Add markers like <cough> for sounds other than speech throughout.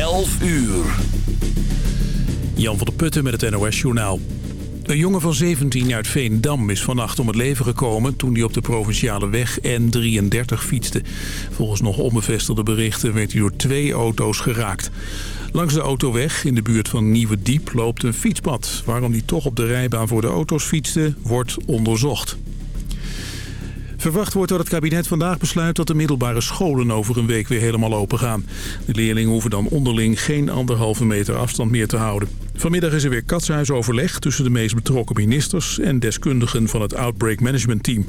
11 uur. Jan van der Putten met het NOS-journaal. Een jongen van 17 uit Veendam is vannacht om het leven gekomen... toen hij op de provinciale weg N33 fietste. Volgens nog onbevestigde berichten werd hij door twee auto's geraakt. Langs de autoweg in de buurt van Nieuwe Diep loopt een fietspad. Waarom hij toch op de rijbaan voor de auto's fietste, wordt onderzocht. Verwacht wordt dat het kabinet vandaag besluit dat de middelbare scholen over een week weer helemaal open gaan. De leerlingen hoeven dan onderling geen anderhalve meter afstand meer te houden. Vanmiddag is er weer katshuisoverleg tussen de meest betrokken ministers en deskundigen van het Outbreak Management Team.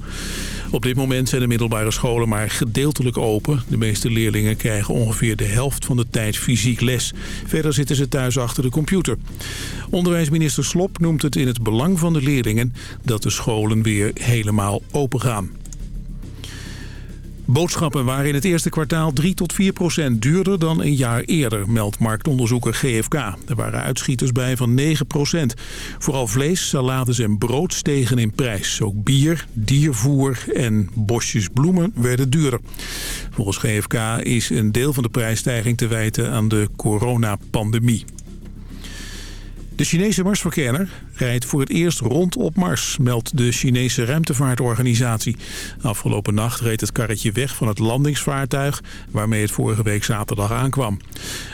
Op dit moment zijn de middelbare scholen maar gedeeltelijk open. De meeste leerlingen krijgen ongeveer de helft van de tijd fysiek les. Verder zitten ze thuis achter de computer. Onderwijsminister Slop noemt het in het belang van de leerlingen dat de scholen weer helemaal open gaan. Boodschappen waren in het eerste kwartaal 3 tot 4 procent duurder dan een jaar eerder, meldt marktonderzoeker GFK. Er waren uitschieters bij van 9 procent. Vooral vlees, salades en brood stegen in prijs. Ook bier, diervoer en bosjes bloemen werden duurder. Volgens GFK is een deel van de prijsstijging te wijten aan de coronapandemie. De Chinese Marsverkenner rijdt voor het eerst rond op Mars, meldt de Chinese ruimtevaartorganisatie. Afgelopen nacht reed het karretje weg van het landingsvaartuig waarmee het vorige week zaterdag aankwam.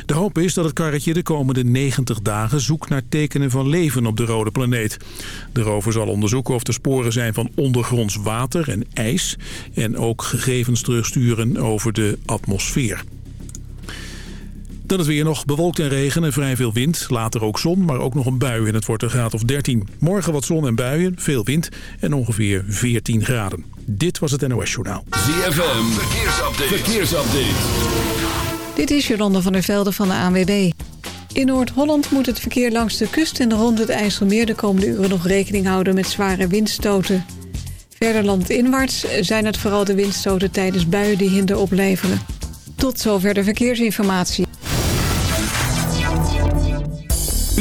De hoop is dat het karretje de komende 90 dagen zoekt naar tekenen van leven op de rode planeet. De rover zal onderzoeken of er sporen zijn van ondergronds water en ijs en ook gegevens terugsturen over de atmosfeer. Dan het weer nog bewolkt en regen en vrij veel wind. Later ook zon, maar ook nog een bui en het wordt een graad of 13. Morgen wat zon en buien, veel wind en ongeveer 14 graden. Dit was het NOS Journaal. ZFM, verkeersupdate. verkeersupdate. Dit is Jolanda van der Velde van de ANWB. In Noord-Holland moet het verkeer langs de kust en rond het IJsselmeer... de komende uren nog rekening houden met zware windstoten. Verder landinwaarts zijn het vooral de windstoten tijdens buien die hinder opleveren. Tot zover de verkeersinformatie.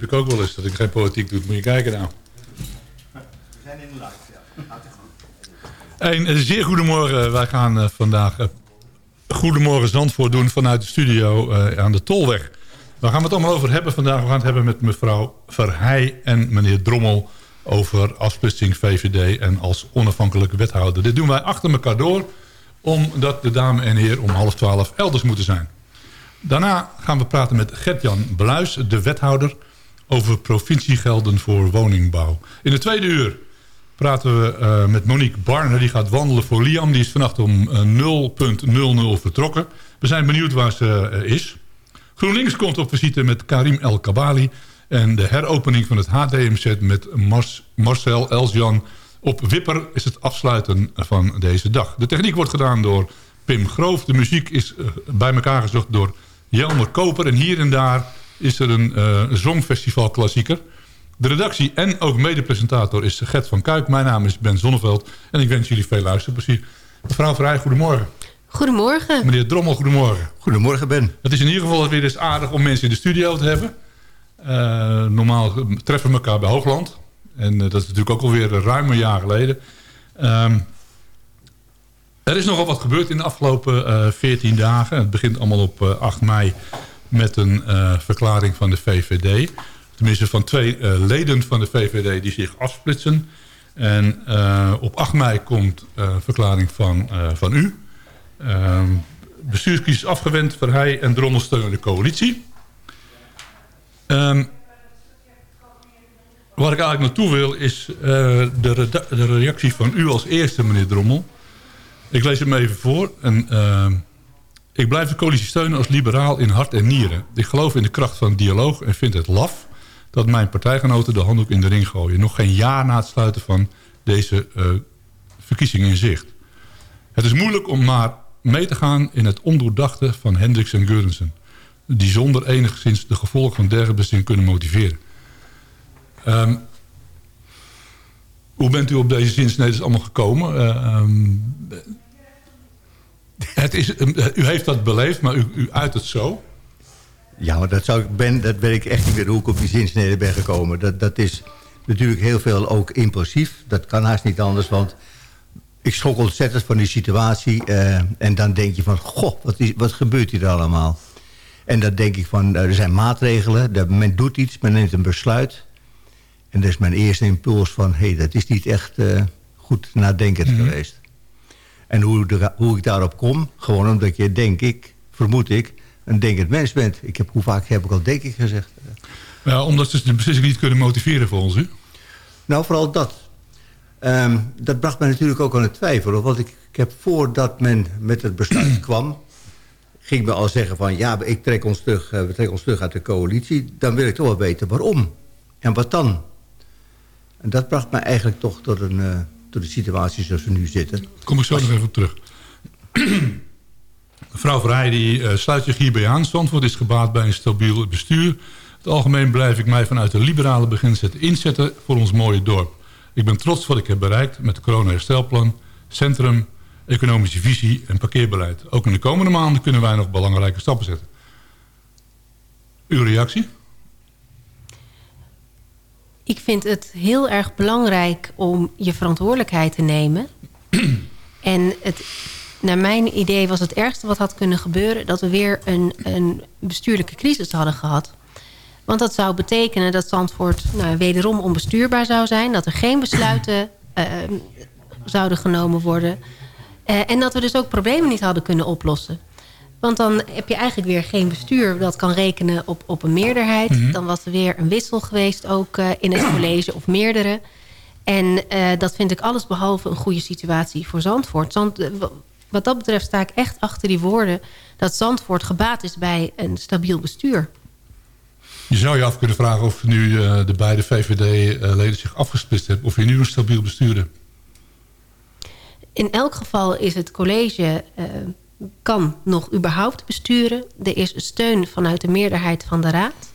Ik ook wel eens, dat ik geen politiek doe. Moet je kijken nou. Een zeer goedemorgen. Wij gaan eh, vandaag eh, Goedemorgen Zandvoort doen vanuit de studio eh, aan de Tolweg. Waar gaan we het allemaal over hebben vandaag? We gaan het hebben met mevrouw Verheij en meneer Drommel... over afsplitsing VVD en als onafhankelijke wethouder. Dit doen wij achter elkaar door... omdat de dame en heer om half twaalf elders moeten zijn. Daarna gaan we praten met Gert-Jan Bluis, de wethouder... over provinciegelden voor woningbouw. In de tweede uur praten we eh, met Monique Barner. Die gaat wandelen voor Liam. Die is vannacht om eh, 0.00 vertrokken. We zijn benieuwd waar ze eh, is. GroenLinks komt op visite met Karim El Kabali. En de heropening van het HDMZ met Marcel Elsjan op Wipper is het afsluiten van deze dag. De techniek wordt gedaan door Pim Groof. De muziek is eh, bij elkaar gezocht door Jelmer Koper. En hier en daar is er een uh, zongfestival klassieker. De redactie en ook medepresentator is Gert van Kuik. Mijn naam is Ben Zonneveld en ik wens jullie veel luisterplezier. Mevrouw Vrij, goedemorgen. Goedemorgen. Meneer Drommel, goedemorgen. Goedemorgen, Ben. Het is in ieder geval weer eens aardig om mensen in de studio te hebben. Uh, normaal treffen we elkaar bij Hoogland. En uh, dat is natuurlijk ook alweer ruim een jaar geleden. Um, er is nogal wat gebeurd in de afgelopen uh, 14 dagen. Het begint allemaal op 8 mei met een verklaring van de VVD. Tenminste van twee leden van de VVD die zich afsplitsen. En op 8 mei komt een verklaring van, van u. Uh, bestuurskies afgewend, Verheij en Drommel steunen de coalitie. Um, waar ik eigenlijk naartoe wil is de, de, reactie van u als eerste, meneer Drommel. Ik lees hem even voor. En, uh, ik blijf de coalitie steunen als liberaal in hart en nieren. Ik geloof in de kracht van dialoog en vind het laf dat mijn partijgenoten de handdoek in de ring gooien. Nog geen jaar na het sluiten van deze uh, verkiezingen in zicht. Het is moeilijk om maar mee te gaan in het ondoordachte van Hendricks en Geurensen. Die zonder enigszins de gevolgen van dergelijke kunnen motiveren. Um, hoe bent u op deze zinsneden allemaal gekomen? Uh, um, het is, u heeft dat beleefd, maar u, u uit het zo. Ja, maar dat, zou ik ben, dat weet ik echt niet meer hoe ik op die zinsneden ben gekomen. Dat, dat is natuurlijk heel veel ook impulsief. Dat kan haast niet anders, want ik schrok ontzettend van die situatie. Uh, en dan denk je van, goh, wat, is, wat gebeurt hier allemaal? En dan denk ik van, er zijn maatregelen. Dat men doet iets, men neemt een besluit. En dat is mijn eerste impuls van... hé, hey, dat is niet echt uh, goed nadenkend mm -hmm. geweest. En hoe, de, hoe ik daarop kom... gewoon omdat je, denk ik, vermoed ik... een denkend mens bent. Ik heb, hoe vaak heb ik al denk ik gezegd? Ja, omdat ze de beslissing niet kunnen motiveren volgens u? Nou, vooral dat. Um, dat bracht mij natuurlijk ook aan het twijfelen. Want ik, ik heb voordat men met het besluit <clears throat> kwam... ging me al zeggen van... ja, ik trek ons terug, uh, we trekken ons terug uit de coalitie. Dan wil ik toch wel weten waarom. En wat dan? En dat bracht mij eigenlijk toch tot, een, uh, tot de situatie zoals we nu zitten. Kom ik zo nog even op terug. <clears throat> Mevrouw Vrij die, uh, sluit zich hierbij aan. Zandvoort is gebaat bij een stabiel bestuur. Het algemeen blijf ik mij vanuit de liberale beginzetten inzetten voor ons mooie dorp. Ik ben trots wat ik heb bereikt met het corona-herstelplan, centrum, economische visie en parkeerbeleid. Ook in de komende maanden kunnen wij nog belangrijke stappen zetten. Uw reactie? Ik vind het heel erg belangrijk om je verantwoordelijkheid te nemen. <clears throat> en het, naar mijn idee was het ergste wat had kunnen gebeuren... dat we weer een, een bestuurlijke crisis hadden gehad. Want dat zou betekenen dat Zandvoort nou, wederom onbestuurbaar zou zijn. Dat er geen besluiten uh, <clears throat> zouden genomen worden. Uh, en dat we dus ook problemen niet hadden kunnen oplossen. Want dan heb je eigenlijk weer geen bestuur dat kan rekenen op, op een meerderheid. Mm -hmm. Dan was er weer een wissel geweest ook uh, in het <clears throat> college of meerdere. En uh, dat vind ik alles behalve een goede situatie voor Zandvoort. Zand, uh, wat dat betreft sta ik echt achter die woorden... dat Zandvoort gebaat is bij een stabiel bestuur. Je zou je af kunnen vragen of nu de beide VVD-leden zich afgesplitst hebben... of je nu een stabiel bestuur hebt. In elk geval is het college kan nog überhaupt besturen. Er is steun vanuit de meerderheid van de raad.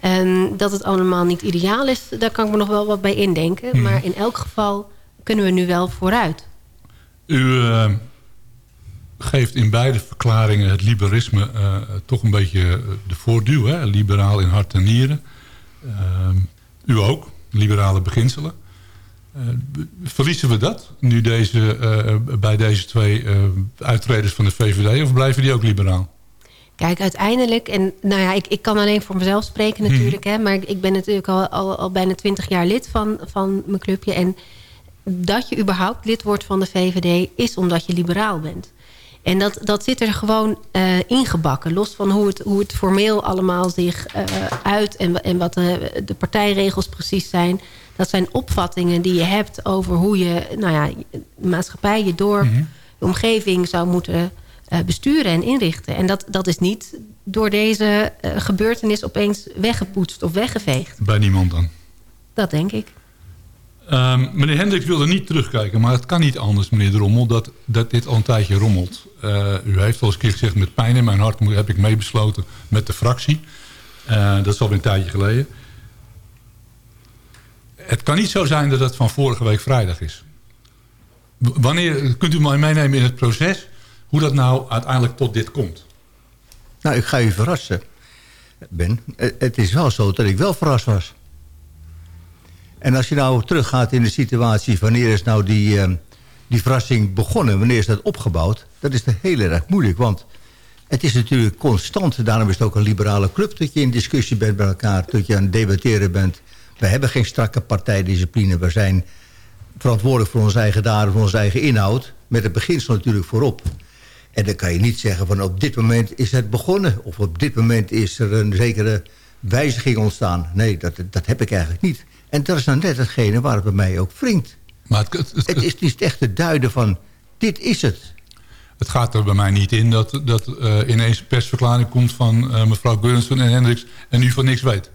En dat het allemaal niet ideaal is, daar kan ik me nog wel wat bij indenken. Hmm. Maar in elk geval kunnen we nu wel vooruit. U uh, geeft in beide verklaringen het liberalisme uh, toch een beetje de voorduw. Hè? Liberaal in hart en nieren. U ook, liberale beginselen. Eh, verliezen we dat nu deze, eh, bij deze twee eh, uittreders van de VVD of blijven die ook liberaal? Kijk, uiteindelijk, en nou ja, ik, ik kan alleen voor mezelf spreken natuurlijk, hè, maar ik, ben natuurlijk al, al, al bijna twintig jaar lid van, van mijn clubje. En dat je überhaupt lid wordt van de VVD is omdat je liberaal bent. En dat, dat zit er gewoon ingebakken. Los van hoe het, hoe het formeel allemaal zich uit... en, en wat de, de partijregels precies zijn. Dat zijn opvattingen die je hebt over hoe je... nou ja, de maatschappij, je dorp, je omgeving zou moeten eh, besturen en inrichten. En dat, dat is niet door deze eh, gebeurtenis opeens weggepoetst of weggeveegd. Bij niemand dan? Dat denk ik. Ehm, meneer Hendricks wilde niet terugkijken, maar het kan niet anders, meneer de Rommel, dat, dat dit al een tijdje rommelt. Eh, u heeft al eens een keer gezegd, met pijn in mijn hart heb ik meebesloten met de fractie. Dat is alweer een tijdje geleden. Het kan niet zo zijn dat het van vorige week vrijdag is. Wanneer, kunt u mij meenemen in het proces hoe dat nou uiteindelijk tot dit komt? Nou, ik ga u verrassen, Ben. Eh, Het is wel zo dat ik wel verrast was. En als je nou teruggaat in de situatie... wanneer is nou die, eh, die verrassing begonnen? Wanneer is dat opgebouwd? Dat is heel erg moeilijk, want... Het is natuurlijk constant, daarom is het ook een liberale club... dat je in discussie bent met elkaar, dat je aan het debatteren bent. We hebben geen strakke partijdiscipline. We zijn verantwoordelijk voor onze eigen daden, voor onze eigen inhoud. Met het beginsel natuurlijk voorop. En dan kan je niet zeggen van op dit moment is het begonnen. Of op dit moment is er een zekere wijziging ontstaan. Nee, dat, dat heb ik eigenlijk niet. En dat is nou net hetgene waar het bij mij ook wringt. Maar het, het, het, Het is niet echt te duiden van dit is het. het gaat er bij mij niet in dat, dat eh, ineens een persverklaring komt van eh, mevrouw Geurensen en Hendricks en u van niks weet.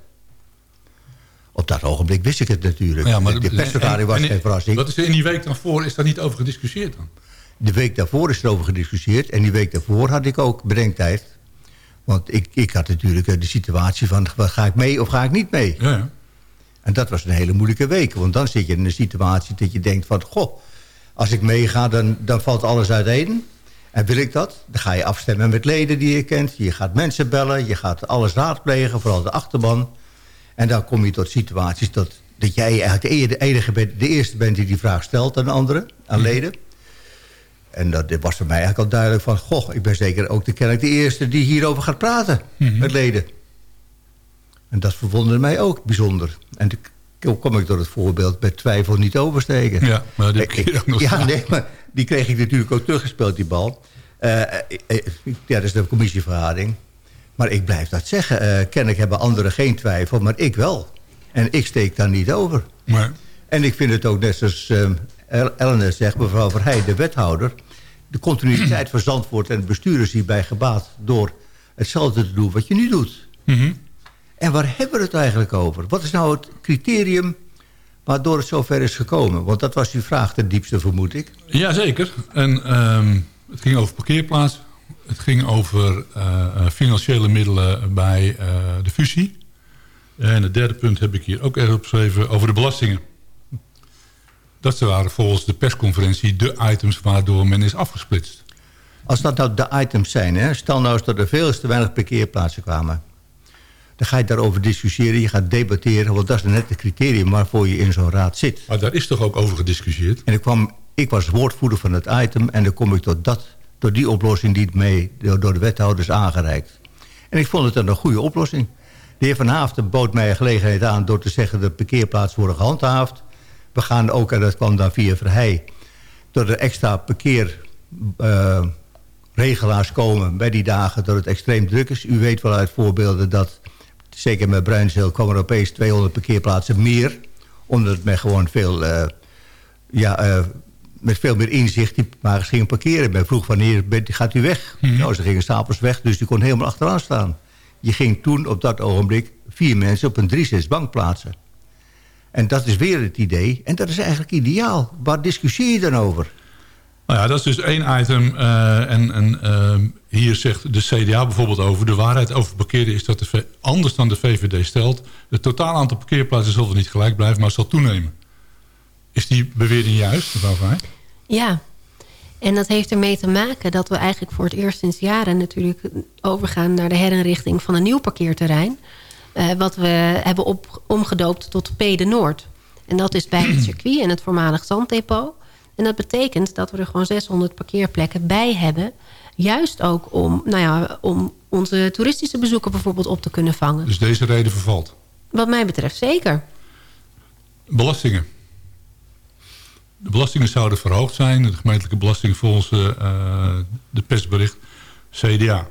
Op dat ogenblik wist ik het natuurlijk. Ja, maar de persverklaring was en- en- geen verrassing. Wat is er in die week dan voor? Is daar niet over gediscussieerd dan? De week daarvoor is erover gediscussieerd. En die week daarvoor had ik ook bedenktijd. Want ik, ik had natuurlijk eh, de situatie van... ga ik mee of ga ik niet mee? Ja, ja. En dat was een hele moeilijke week. Want dan zit je in een situatie dat je denkt van... goh, als ik meega, dan, dan valt alles uiteen. En wil ik dat? Dan ga je afstemmen met leden die je kent. Je gaat mensen bellen. Je gaat alles raadplegen, vooral de achterban. En dan kom je tot situaties dat, dat jij eigenlijk de de, enige bent, de eerste bent die die vraag stelt aan anderen, aan leden. En dat was voor mij eigenlijk al duidelijk van... goh, ik ben zeker ook de, kennelijk de eerste die hierover gaat praten met leden. En dat verwonderde mij ook bijzonder. En toen kom ik door het voorbeeld bij twijfel niet oversteken. Ja, maar die ik hier ook nog Ja, staan. nee, maar die kreeg ik natuurlijk ook teruggespeeld, die bal. Eh, eh, eh, ja, dat is de commissievergadering. Maar ik blijf dat zeggen. Eh kennelijk hebben anderen geen twijfel, maar ik wel. En ik steek daar niet over. En ik vind het ook net zoals um, zegt, mevrouw Verheij, de wethouder... de continuïteit van Zandvoort en het bestuur is hierbij gebaat... door hetzelfde te doen wat je nu doet. Mhm. En waar hebben we het eigenlijk over? Wat is nou het criterium waardoor het zover is gekomen? Want dat was uw vraag ten diepste, vermoed ik. Jazeker. En ehm, het ging over parkeerplaats. Het ging over eh, eh, financiële middelen bij eh, de fusie. En het derde punt heb ik hier ook erg opgeschreven over de belastingen. Dat waren volgens de persconferentie de items waardoor men is afgesplitst. Als dat nou de items zijn, hè? stel nou eens dat er veel te weinig parkeerplaatsen kwamen. Dan ga je daarover discussiëren, je gaat debatteren... want dat is net het criterium waarvoor je in zo'n raad zit. Maar daar is toch ook over gediscussieerd? En ik, kwam, ik was woordvoerder van het item... en dan kom ik tot, dat, tot die oplossing die mee door, door de wethouders aangereikt. En ik vond het een goede oplossing. De heer Van Haafden bood mij een gelegenheid aan... door te zeggen dat parkeerplaatsen worden gehandhaafd. We gaan ook, en dat kwam dan via Verheij... door er extra parkeerregelaars komen bij die dagen... dat het extreem druk is. U weet wel uit voorbeelden dat... zeker met Bruinzeel kwam er opeens 200 parkeerplaatsen meer... omdat met gewoon veel... eh, ja, eh, met veel meer inzicht die wagens gingen parkeren. Men vroeg wanneer gaat u weg? Nou, ze gingen stapels weg, dus die kon helemaal achteraan staan. Je ging toen op dat ogenblik vier mensen op een drie-zes bank plaatsen. En dat is weer het idee. En dat is eigenlijk ideaal. Waar discussieer je dan over? Nou ja, dat is dus één item. eh, en en ehm, hier zegt de CDA bijvoorbeeld over... de waarheid over parkeren is dat de V- anders dan de VVD stelt... het totaal aantal parkeerplaatsen zal er niet gelijk blijven... maar zal toenemen. Is die bewering juist, mevrouw Vrij? Ja, en dat heeft ermee te maken dat we eigenlijk voor het eerst sinds jaren natuurlijk overgaan naar de herinrichting van een nieuw parkeerterrein. eh, wat we hebben op, omgedoopt tot P de Noord. En dat is bij het <clears throat> circuit en het voormalig zanddepot. En dat betekent dat we er gewoon 600 parkeerplekken bij hebben. Juist ook om, nou ja, om onze toeristische bezoeken bijvoorbeeld op te kunnen vangen. Dus deze reden vervalt. Wat mij betreft zeker. Belastingen. De belastingen zouden verhoogd zijn. De gemeentelijke belasting volgens eh, de persbericht CDA.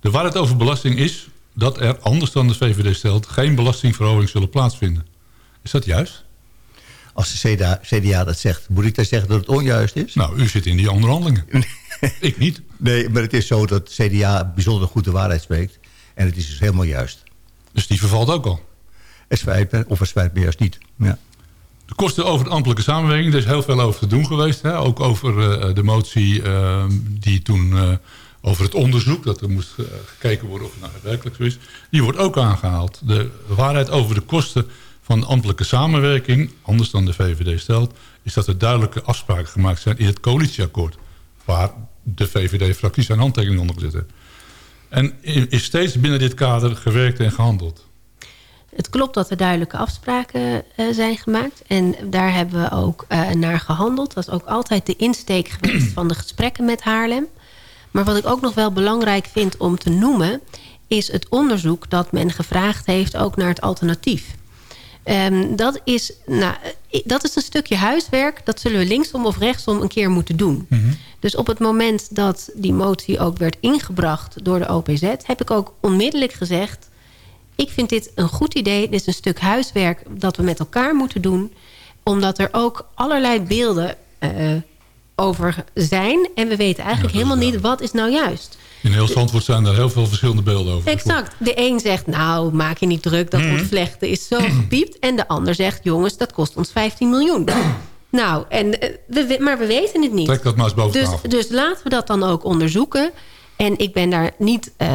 De waarheid over belasting is dat er, anders dan de VVD stelt... geen belastingverhoging zullen plaatsvinden. Is dat juist? Als de CDA, CDA dat zegt, moet ik dan zeggen dat het onjuist is? Nou, u zit in die onderhandelingen. <laughs> ik niet. Nee, maar het is zo dat CDA bijzonder goed de waarheid spreekt. En het is dus helemaal juist. Dus die vervalt ook al. Het spijt me, of het spijt me juist niet. Ja. De kosten over de ambtelijke samenwerking. Er is heel veel over te doen geweest. Hè? Ook over eh, de motie eh, die toen... eh, over het onderzoek, dat er moest eh, gekeken worden of het nou werkelijk zo is. Die wordt ook aangehaald. De waarheid over de kosten van de ambtelijke samenwerking... anders dan de VVD stelt... is dat er duidelijke afspraken gemaakt zijn in het coalitieakkoord... waar de VVD-fractie zijn handtekening onder gezet heeft. En is steeds binnen dit kader gewerkt en gehandeld. Het klopt dat er duidelijke afspraken eh, zijn gemaakt. En daar hebben we ook eh, naar gehandeld. Dat is ook altijd de insteek geweest van de gesprekken met Haarlem. Maar wat ik ook nog wel belangrijk vind om te noemen... is het onderzoek dat men gevraagd heeft ook naar het alternatief. Ehm, dat, is, nou, eh, dat is een stukje huiswerk. Dat zullen we linksom of rechtsom een keer moeten doen. Dus op het moment dat die motie ook werd ingebracht door de OPZ... heb ik ook onmiddellijk gezegd... ik vind dit een goed idee. Dit is een stuk huiswerk dat we met elkaar moeten doen. Omdat er ook allerlei beelden eh, over zijn. En we weten eigenlijk helemaal niet wat is nou juist. In heel Zandvoort zijn er heel veel verschillende beelden over. Exact. De een zegt, nou, maak je niet druk. Dat ontvlechten is zo gepiept. En de ander zegt, jongens, dat kost ons 15 miljoen. <clears throat> nou, en, eh, we, maar we weten het niet. Trek dat maar eens boven Dus, tafel. dus laten we dat dan ook onderzoeken. En ik ben daar niet, eh,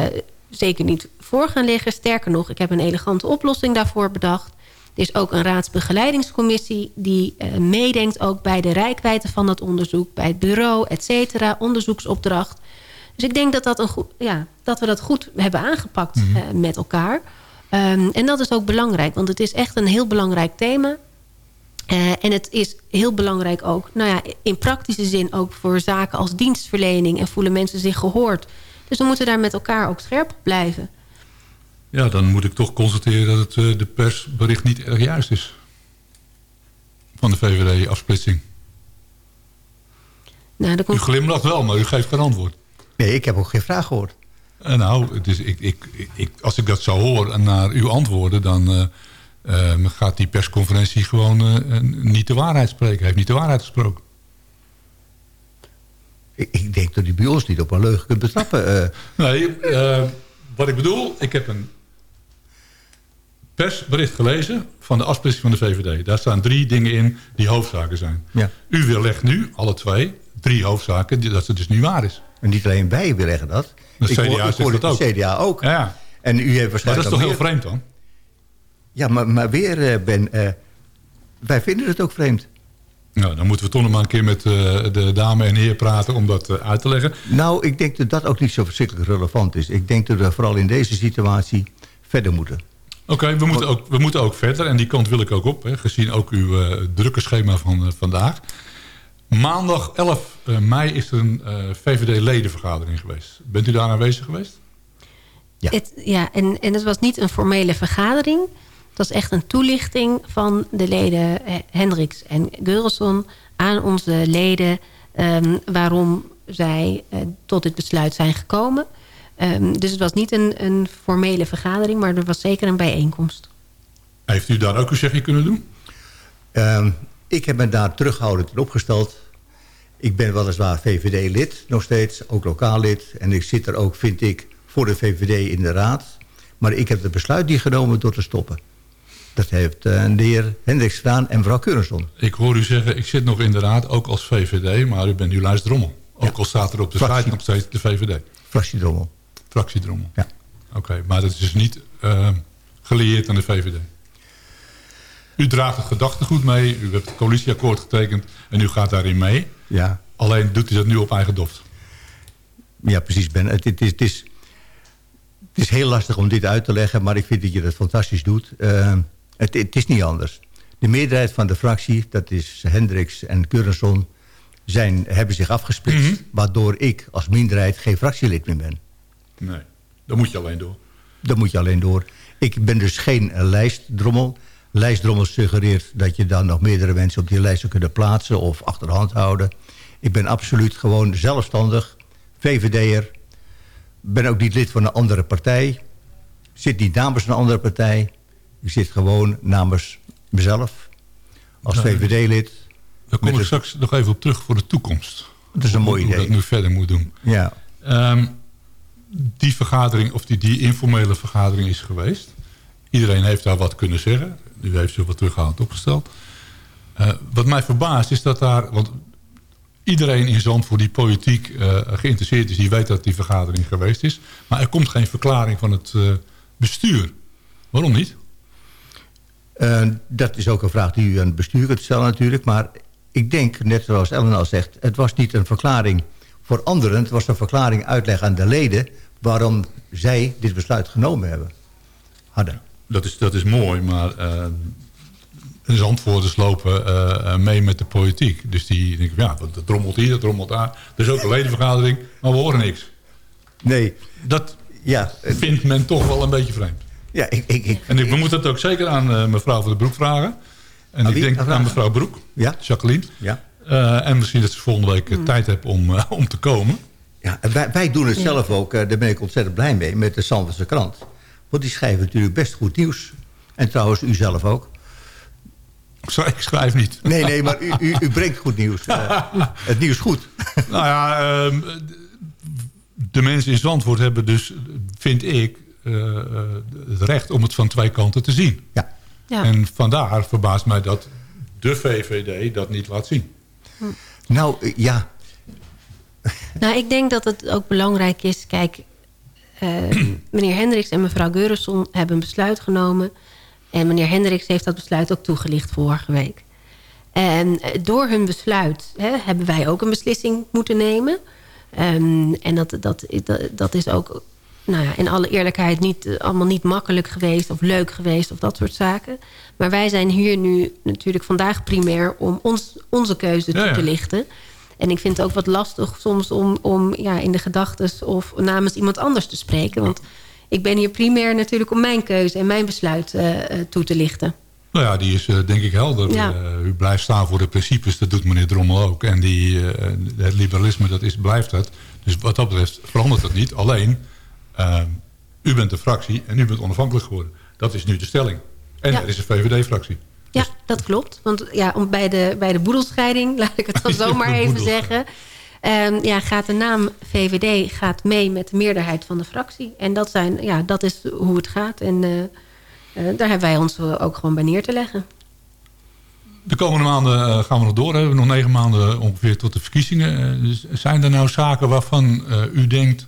zeker niet voor gaan liggen. Sterker nog, ik heb een elegante oplossing daarvoor bedacht. Er is ook een raadsbegeleidingscommissie... die eh, meedenkt ook bij de rijkwijde van dat onderzoek... bij het bureau, et cetera, onderzoeksopdracht. Dus ik denk dat, dat, een goed, ja, dat we dat goed hebben aangepakt Mhm. eh, met elkaar. Ehm, en dat is ook belangrijk, want het is echt een heel belangrijk thema... Eh, en het is heel belangrijk ook, nou ja, in praktische zin ook voor zaken als dienstverlening en voelen mensen zich gehoord. Dus we moeten daar met elkaar ook scherp op blijven. Ja, dan moet ik toch constateren dat het, eh, de persbericht niet erg juist is. Van de VVD-afsplitsing. Nou, er U komt, glimlacht wel, maar u geeft geen antwoord. Nee, ik heb ook geen vraag gehoord. En nou, het is, ik, ik, ik, als ik dat zou horen naar uw antwoorden... dan eh, eh, gaat die persconferentie gewoon eh, eh, niet de waarheid spreken. Heeft niet de waarheid gesproken. Ik, ik denk dat u bij ons niet op een leugen kunt betrappen. eh. Nee, eh, wat ik bedoel, ik heb een persbericht gelezen van de afsplitsing van de VVD. Daar staan drie dingen in die hoofdzaken zijn. Ja. U weerlegt nu, alle twee, drie hoofdzaken, die- dat het dus niet waar is. En niet alleen wij weerleggen dat. De ik CDA hoor, ik zegt hoor dat ook. de CDA ook. Ja, En u heeft maar dat is toch heel vreemd dan? Ja, maar, maar weer, eh, Ben, wij vinden het ook vreemd. Nou, dan moeten we toch nog maar een keer met eh, de dame en heer praten om dat eh, uit te leggen. Nou, ik denk dat dat ook niet zo verschrikkelijk relevant is. Ik denk dat we vooral in deze situatie verder moeten. Oké, we, moeten ook, we moeten ook verder. En die kant wil ik ook op. Hè, gezien ook uw eh, drukke schema van vandaag. Maandag 11 eh, mei is er een eh, VVD-ledenvergadering geweest. Bent u daar aanwezig geweest? Ja. het, ja, en, en het was niet een formele vergadering. Het was echt een toelichting van de leden eh, Hendricks en Geurelson... aan onze leden ehm, waarom zij eh, tot dit besluit zijn gekomen. Ehm, dus het was niet een, een formele vergadering, maar er was zeker een bijeenkomst. Heeft u daar ook uw zegje kunnen doen? Ehm, ik heb me daar terughoudend in opgesteld. Ik ben weliswaar VVD-lid nog steeds, ook lokaal lid. En ik zit er ook, vind ik, voor de VVD in de raad. Maar ik heb het besluit niet genomen door te stoppen. Dat heeft eh, de heer Hendricks gedaan en mevrouw Keurenson. Ik hoor u zeggen, ik zit nog in de raad, ook als VVD. Maar u bent nu lijstdrommel. Ook Ja. al staat er op de Fractie. site nog steeds de VVD. Fractiedrommel. Fractiedrommel. Ja. Oké, maar dat is dus niet eh, gelieerd aan de VVD. U draagt het gedachtegoed mee. U hebt het coalitieakkoord getekend. En u gaat daarin mee. Ja, Alleen doet u dat nu op eigen doft. ja precies Ben. Het, het is, het is, Het is heel lastig om dit uit te leggen, maar ik vind dat je dat fantastisch doet. Eh, het, het is niet anders. De meerderheid van de fractie, dat is Hendricks en Keurenson... Zijn, hebben zich afgesplitst, Mhm. waardoor ik als minderheid geen fractielid meer ben. Nee, dan moet je alleen door. Dan moet je alleen door. Ik ben dus geen lijstdrommel. Lijstdrommel suggereert dat je dan nog meerdere mensen op die lijst zou kunnen plaatsen... of achterhand houden. Ik ben absoluut gewoon zelfstandig, VVD'er. Ben ook niet lid van een andere partij. Zit niet namens een andere partij. Ik zit gewoon namens mezelf. Als Ja. VVD-lid. Daar kom ik straks nog even op terug voor de toekomst. Dat is een mooi Hoe idee. dat nu verder moet doen. Ja. Ehm, die vergadering, of die, die informele vergadering is geweest. Iedereen heeft daar wat kunnen zeggen. U heeft zich wat terughoudend opgesteld. Eh, wat mij verbaast is dat daar... Want iedereen in Zandvoort die politiek eh, geïnteresseerd is... die weet dat die vergadering geweest is. Maar er komt geen verklaring van het eh, bestuur. Waarom niet? Eh, dat is ook een vraag die u aan het bestuur kunt stellen natuurlijk. Maar ik denk, net zoals Ellen al zegt... het was niet een verklaring voor anderen. Het was een verklaring uitleg aan de leden... waarom zij dit besluit genomen hebben. Hadden. Dat is, dat is mooi, maar eh Zandvoorters lopen eh, mee met de politiek. Dus die denken, ja, dat drommelt hier, dat drommelt daar. Er is ook een ledenvergadering, maar we horen niks. Nee, Dat ja, vindt men toch wel een beetje vreemd. Ja ik, ik, ik, En ik, we moeten het ook zeker aan eh, mevrouw van de Broek vragen. En ik denk Aan mevrouw Broek, ja, Jacqueline. ja. Eh, en misschien dat ze volgende week eh, tijd heeft om, om te komen. ja wij, wij doen het zelf ook, eh, daar ben ik ontzettend blij mee... met de Zandvoortse krant. Want die schrijven natuurlijk best goed nieuws. En trouwens, u zelf ook. Ik schrijf, ik schrijf niet. Nee, nee, maar u, u, u brengt goed nieuws. <laughs> Het nieuws goed. Nou ja, ehm, de mensen in Zandvoort hebben dus, vind ik, het recht om het van twee kanten te zien. Ja. Ja. En vandaar verbaast mij dat de VVD dat niet laat zien. Nou, eh, ja, Nou, ik denk dat het ook belangrijk is. Kijk, eh, <clears throat> meneer Hendricks en mevrouw Geurenson hebben een besluit genomen. En meneer Hendricks heeft dat besluit ook toegelicht vorige week. En eh, door hun besluit hè, hebben wij ook een beslissing moeten nemen. Ehm, en dat, dat, dat, dat is ook nou ja, in alle eerlijkheid niet, eh, allemaal niet makkelijk geweest... of leuk geweest of dat soort zaken. Maar wij zijn hier nu natuurlijk vandaag primair... om ons, onze keuze Ja, toe te lichten. En ik vind het ook wat lastig soms om, om ja, in de gedachtes... of namens iemand anders te spreken. Want ik ben hier primair natuurlijk om mijn keuze... en mijn besluit eh, eh, toe te lichten. Nou ja, die is denk ik helder. Ja. U blijft staan voor de principes, dat doet meneer Drommel ook. En die, het liberalisme, dat is, blijft het. Dus wat dat betreft verandert het niet. Alleen, eh, u bent een fractie en u bent onafhankelijk geworden. Dat is nu de stelling. En Ja. er is een VVD-fractie. Ja, dat klopt. Want ja, om bij, de, bij de boedelscheiding, <laughs> laat ik het dan <laughs> zomaar de even zeggen... ehm, ja, gaat de naam VVD gaat mee met de meerderheid van de fractie. En dat, zijn, ja, dat is hoe het gaat. En eh, eh, daar hebben wij ons eh, ook gewoon bij neer te leggen. De komende maanden gaan we nog door. We hebben nog negen maanden ongeveer tot de verkiezingen. Dus zijn er nou zaken waarvan u denkt...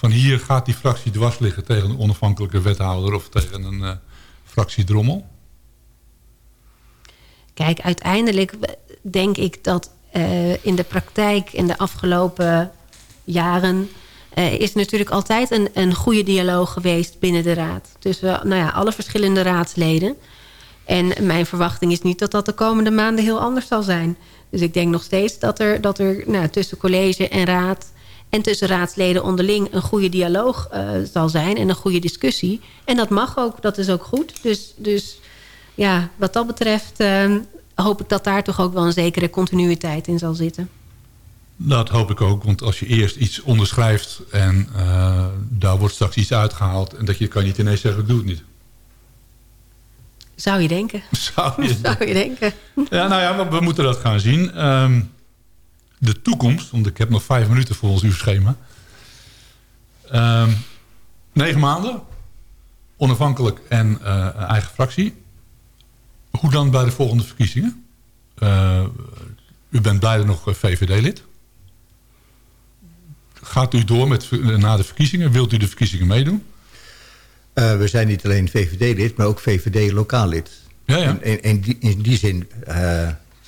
van hier gaat die fractie dwars liggen tegen een onafhankelijke wethouder... of tegen een eh fractiedrommel? Kijk, uiteindelijk denk ik dat eh, in de praktijk in de afgelopen jaren... eh, is natuurlijk altijd een, een goede dialoog geweest binnen de raad. Tussen nou ja, alle verschillende raadsleden. En mijn verwachting is niet dat dat de komende maanden heel anders zal zijn. Dus ik denk nog steeds dat er, dat er nou, tussen college en raad... en tussen raadsleden onderling een goede dialoog eh, zal zijn... en een goede discussie. En dat mag ook, dat is ook goed. Dus, dus ja, wat dat betreft eh, hoop ik dat daar toch ook wel een zekere continuïteit in zal zitten. Dat hoop ik ook, want als je eerst iets onderschrijft... en eh, daar wordt straks iets uitgehaald... en dat je kan niet ineens zeggen, ik doe het niet. Zou je denken. <laughs> Zou je Zou je denken. Ja, nou ja, we, we moeten dat gaan zien. Ehm, de toekomst, want ik heb nog vijf minuten volgens uw schema. Ehm, negen maanden, onafhankelijk en eh, eigen fractie. Hoe dan bij de volgende verkiezingen? Eh, u bent beide nog eh, VVD-lid. Gaat u door met, na de verkiezingen? Wilt u de verkiezingen meedoen? We zijn niet alleen VVD-lid, maar ook VVD-lokaallid. Ja, ja. En, en, en die, in die zin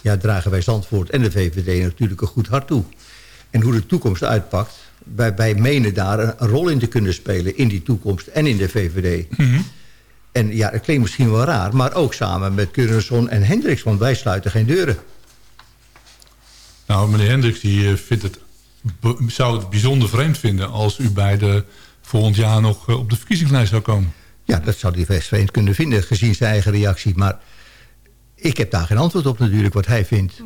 ja, dragen wij Zandvoort en de VVD natuurlijk een goed hart toe. En hoe de toekomst uitpakt, Wij, wij menen daar een, een rol in te kunnen spelen in die toekomst en in de VVD. En ja, dat klinkt misschien wel raar, maar ook samen met Keurensson en Hendricks, want wij sluiten geen deuren. Nou, meneer Hendricks die eh, vindt het, zou het bijzonder vreemd vinden... als u bij de volgend jaar nog eh, op de verkiezingslijst zou komen. Ja, dat zou hij best vreemd kunnen vinden, gezien zijn eigen reactie. Maar ik heb daar geen antwoord op natuurlijk, wat hij vindt.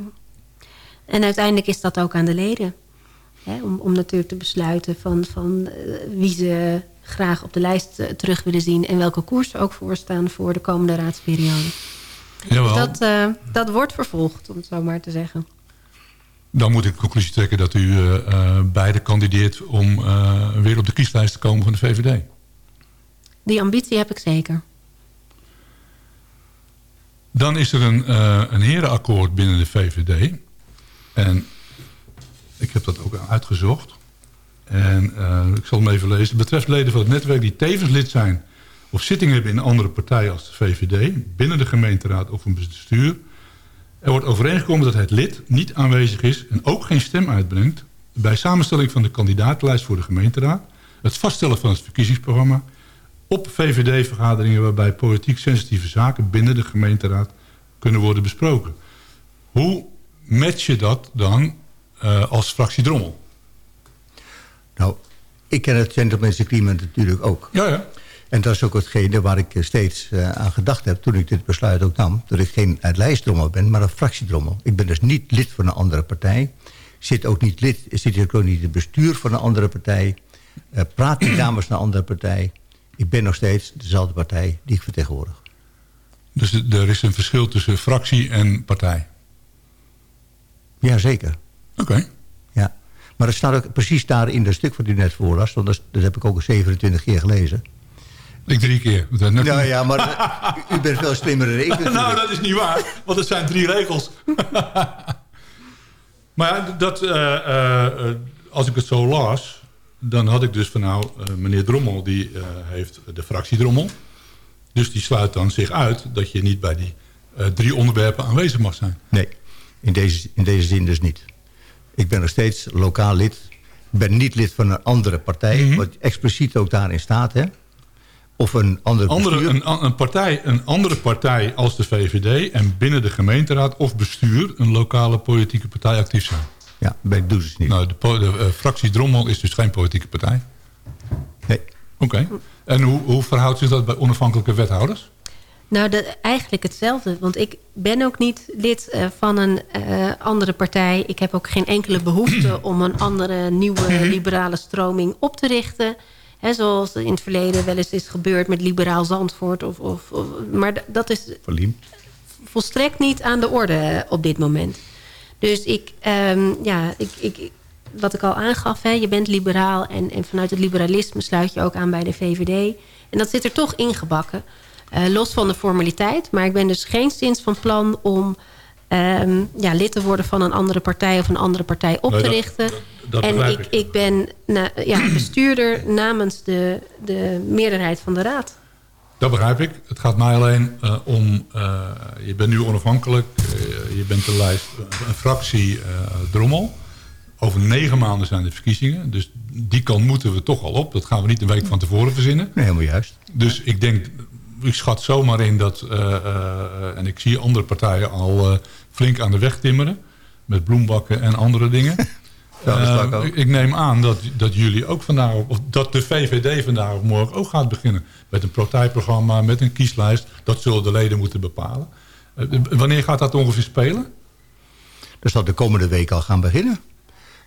En uiteindelijk is dat ook aan de leden. Hè, om, om natuurlijk te besluiten van, van eh, wie ze graag op de lijst eh, terug willen zien... en welke koers er ook voor staan voor de komende raadsperiode. Jawel, Dat, eh, dat wordt vervolgd, om het zo maar te zeggen. dan moet ik de conclusie trekken dat u eh, eh, beide kandideert... om eh, weer op de kieslijst te komen van de VVD. Die ambitie heb ik zeker. Dan is er een, eh, een herenakkoord binnen de VVD. En ik heb dat ook uitgezocht. En eh, ik zal hem even lezen. Het betreft leden van het netwerk die tevens lid zijn... of zitting hebben in andere partijen als de VVD... binnen de gemeenteraad of een bestuur... Er wordt overeengekomen dat het lid niet aanwezig is... en ook geen stem uitbrengt... bij samenstelling van de kandidatenlijst voor de gemeenteraad... het vaststellen van het verkiezingsprogramma... op VVD-vergaderingen waarbij politiek sensitieve zaken... binnen de gemeenteraad kunnen worden besproken. Hoe match je dat dan eh, als fractie Drommel? Nou, ik ken het Gentleman's Agreement natuurlijk ook. Ja, ja. En dat is ook hetgene waar ik eh, steeds eh, aan gedacht heb... toen ik dit besluit ook nam. Dat ik geen lijstdrommel ben, maar een fractiedrommel. Ik ben dus niet lid van een andere partij. Zit ook niet lid, zit ook niet in het bestuur van een andere partij. Eh, praat niet namens een andere partij. Ik ben nog steeds dezelfde partij die ik vertegenwoordig. Dus er is een verschil tussen fractie en partij. Jazeker. Oké. Ja. Maar dat staat ook precies daar in dat stuk wat u net voorlas. Want dat, heb ik ook al 27 keer gelezen. Ik drie keer. Dat- Nou ja, maar <laughs> u bent veel slimmer dan ik <laughs> natuurlijk. Nou, dat is niet waar, want het zijn drie regels. <laughs> maar dat, eh, eh, eh, als ik het zo las... dan had ik dus van nou, eh, meneer Drommel... die eh, heeft de fractie Drommel. Dus die sluit dan zich uit... dat je niet bij die eh, drie onderwerpen aanwezig mag zijn. Nee, in deze, in deze zin dus niet. Ik ben nog steeds lokaal lid. Ik ben niet lid van een andere partij. Mhm. Wat expliciet ook daarin staat, hè. Of een ander Andere, bestuur. een, een, partij, een andere partij als de VVD... en binnen de gemeenteraad of bestuur... een lokale politieke partij actief zijn. Ja, doe dus niet. Nou, de, de eh, fractie Drommel is dus geen politieke partij. Nee. Oké. En hoe, hoe verhoudt zich dat bij onafhankelijke wethouders? Nou, de, eigenlijk hetzelfde. Want ik ben ook niet lid eh, van een eh, andere partij. Ik heb ook geen enkele behoefte <clears throat> om een andere nieuwe liberale stroming op te richten. Hè, zoals in het verleden wel eens is gebeurd met liberaal Zandvoort. Of, of, of- maar dat is Verliem. volstrekt niet aan de orde op dit moment. Dus ik, ehm, ja, ik, ik, wat ik al aangaf, hè, je bent liberaal... En, en vanuit het liberalisme sluit je ook aan bij de VVD. En dat zit er toch ingebakken. Eh, los van de formaliteit. Maar ik ben dus geen sinds van plan om ehm, ja, lid te worden van een andere partij... of een andere partij op te richten. dat- dat en ik, ik. ik ben na, ja, bestuurder namens de, de meerderheid van de raad. Dat begrijp ik. Het gaat mij alleen eh, om... eh, je bent nu onafhankelijk. eh, je bent de lijst een fractie Drommel. Over negen maanden zijn de verkiezingen. Dus die kant moeten we toch al op. Dat gaan we niet een week van tevoren verzinnen. Nee, helemaal juist. Dus ik denk... Ik schat zomaar in dat... en ik zie andere partijen al flink aan de weg timmeren. Met bloembakken en andere dingen. <laughs> Ja, ik Eh, ik- neem aan dat, dat jullie ook vandaag... of dat de VVD vandaag of morgen ook gaat beginnen. Met een partijprogramma, met een kieslijst. Dat zullen de leden moeten bepalen. Eh, wanneer gaat dat ongeveer spelen? Dat zal de komende week al gaan beginnen.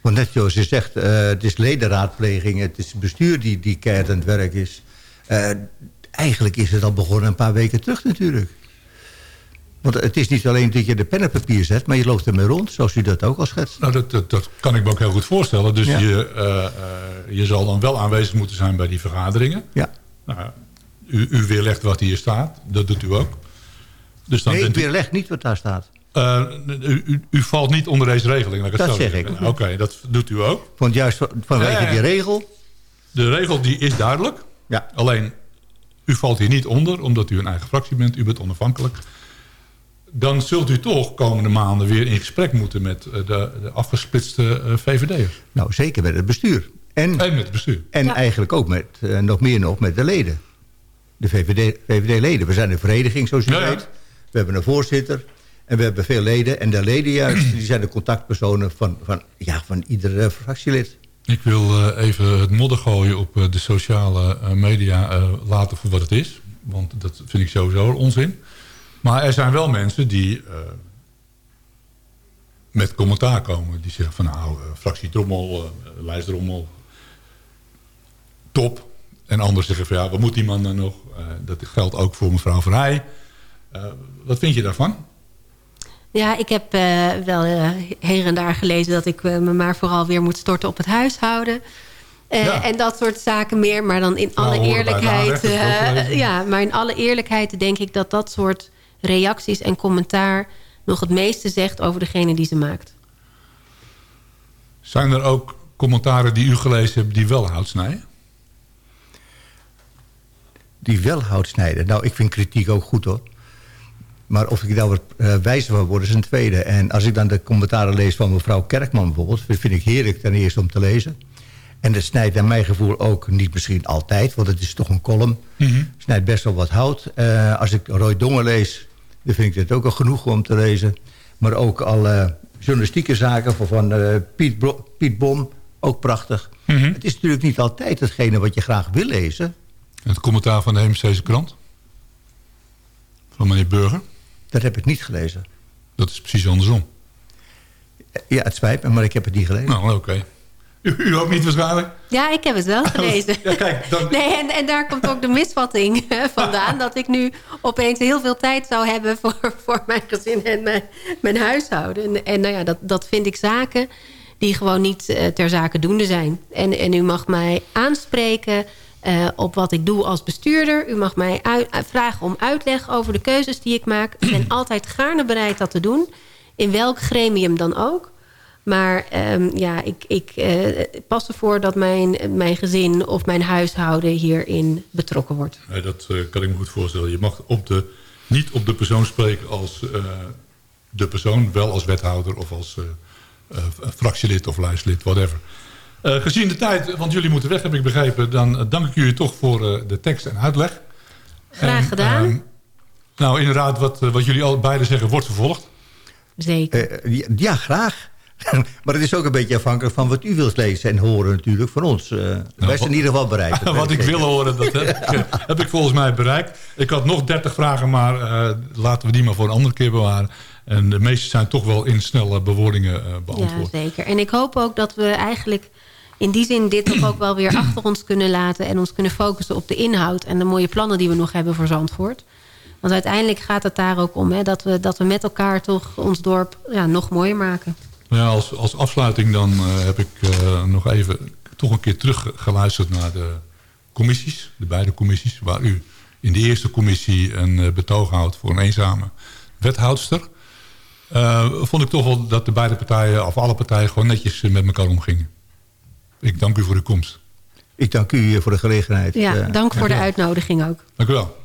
Want net zoals je zegt, eh, het is ledenraadpleging... het is bestuur die, die keihard aan het werk is. Eigenlijk is het al begonnen een paar weken terug natuurlijk. Want het is niet alleen dat je de pen op papier zet... maar je loopt ermee rond, zoals u dat ook al schetst. Nou, dat, dat, dat kan ik me ook heel goed voorstellen. Dus Ja. je, eh, eh, je zal dan wel aanwezig moeten zijn bij die vergaderingen. Ja. Nou, u, u weerlegt wat hier staat. Dat doet u ook. Dus dan Nee, ik u- weerleg niet wat daar staat. Eh, u, u, u valt niet onder deze regeling. ik Dat zeg zeggen. ik. Oké, dat doet u ook. Want juist van- vanwege die regel... De regel die is duidelijk. Ja. Alleen, u valt hier niet onder, omdat u een eigen fractie bent. U bent onafhankelijk. Dan zult u toch komende maanden weer in gesprek moeten met eh, de, de afgesplitste eh, VVD'ers. Nou, zeker met het bestuur. En, En met het bestuur. en Ja. eigenlijk ook met, eh, nog meer nog met de leden. De VVD VVD-leden. we zijn een vereniging, zoals u Ja, ja. weet. We hebben een voorzitter. En we hebben veel leden. En de leden juist, die zijn de contactpersonen van, van, ja, van ieder eh, fractielid. Ik wil even het modder gooien op de sociale media eh, laten voor wat het is. Want dat vind ik sowieso onzin. Maar er zijn wel mensen die eh, met commentaar komen. Die zeggen van nou, eh, fractie Drommel, eh lijst Drommel, top. En anderen zeggen van ja, wat moet die man dan nog? Eh, dat geldt ook voor mevrouw. Eh wat vind je daarvan? Ja, ik heb wel eh, her en daar gelezen dat ik me maar vooral weer moet storten op het huishouden. Ja. En dat soort zaken meer. Maar dan in Nou, alle eerlijkheid. ja, maar in alle eerlijkheid denk ik dat dat soort reacties en commentaar nog het meeste zegt over degene die ze maakt. Zijn er ook commentaren die u gelezen hebt die wel hout snijden? Die wel hout snijden. Nou, ik vind kritiek ook goed hoor. Maar of ik daar wat eh, wijzer van word, is een tweede. En als ik dan de commentaren lees van mevrouw Kerkman bijvoorbeeld... vind vind ik heerlijk ten eerste om te lezen. En dat snijdt naar mijn gevoel ook niet misschien altijd... want het is toch een column. Snijdt best wel wat hout. Eh, als ik Roy Dongen lees, dan vind ik dat ook al genoeg om te lezen. Maar ook alle journalistieke zaken van, van eh, Piet, Bro- Piet Bom, ook prachtig. Het is natuurlijk niet altijd hetgene wat je graag wil lezen... Het commentaar van de Heemstede krant? Van meneer Burger? Dat heb ik niet gelezen. Dat is precies andersom. Ja, het spijt me, maar ik heb het niet gelezen. Nou, oké. U, u ook niet waarschijnlijk? Ja, ik heb het wel <laughs> gelezen. Ja, kijk, dan... Nee, en, en daar komt ook de misvatting eh, <laughs> vandaan. Dat ik nu opeens heel veel tijd zou hebben voor, voor mijn gezin en mijn, mijn huishouden. En, en nou ja, dat, dat vind ik zaken die gewoon niet eh, ter zake doende zijn. En, en u mag mij aanspreken eh, op wat ik doe als bestuurder. U mag mij uit- vragen om uitleg over de keuzes die ik maak. Ik ben <clears throat> altijd gaarne bereid dat te doen. In welk gremium dan ook. Maar ehm, ja, ik, ik eh, pas ervoor dat mijn, mijn gezin of mijn huishouden hierin betrokken wordt. Nee, dat eh, kan ik me goed voorstellen. Je mag op de, niet op de persoon spreken als eh, de persoon. Wel als wethouder of als eh, eh, fractielid of lijstlid, whatever. Eh, gezien de tijd, want jullie moeten weg, heb ik begrepen... dan dank ik jullie toch voor eh, de tekst en uitleg. Graag En, gedaan. ehm, nou, inderdaad, wat, wat jullie al beide zeggen, wordt vervolgd. Zeker. Eh, ja, graag. <laughs> maar het is ook een beetje afhankelijk van wat u wilt lezen en horen natuurlijk van ons. Eh, wij zijn in ieder geval bereid. Dat <laughs> Wat ik wil horen, dat heb ik, eh, <laughs> heb ik volgens mij bereikt. Ik had nog 30 vragen, maar eh, laten we die maar voor een andere keer bewaren. En de meeste zijn toch wel in snelle bewoordingen eh, Ja, beantwoord. zeker. En ik hoop ook dat we eigenlijk in die zin dit toch ook wel weer <clears throat> achter ons kunnen laten... en ons kunnen focussen op de inhoud en de mooie plannen die we nog hebben voor Zandvoort. Want uiteindelijk gaat het daar ook om... Hè, dat, we, dat we met elkaar toch ons dorp ja, nog mooier maken. Ja, als, als afsluiting dan eh, heb ik eh, nog even toch een keer teruggeluisterd naar de commissies. De beide commissies, waar u in de eerste commissie een eh, betoog houdt voor een eenzame wethoudster. Eh, vond ik toch wel dat de beide partijen, of alle partijen, gewoon netjes met elkaar omgingen. Ik dank u voor uw komst. Ik dank u voor de gelegenheid. Ja, dank voor de uitnodiging ook. Dank u wel.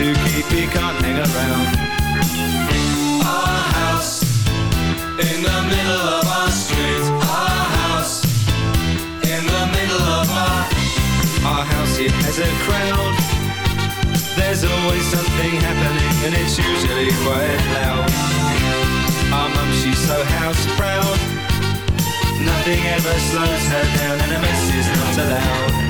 To keep, he can't hang around. Our house in the middle of our street. Our house in the middle of our our house. It has a crowd. There's always something happening, and it's usually quite loud. Our mum, she's so house proud. Nothing ever slows her down, and a mess is not allowed.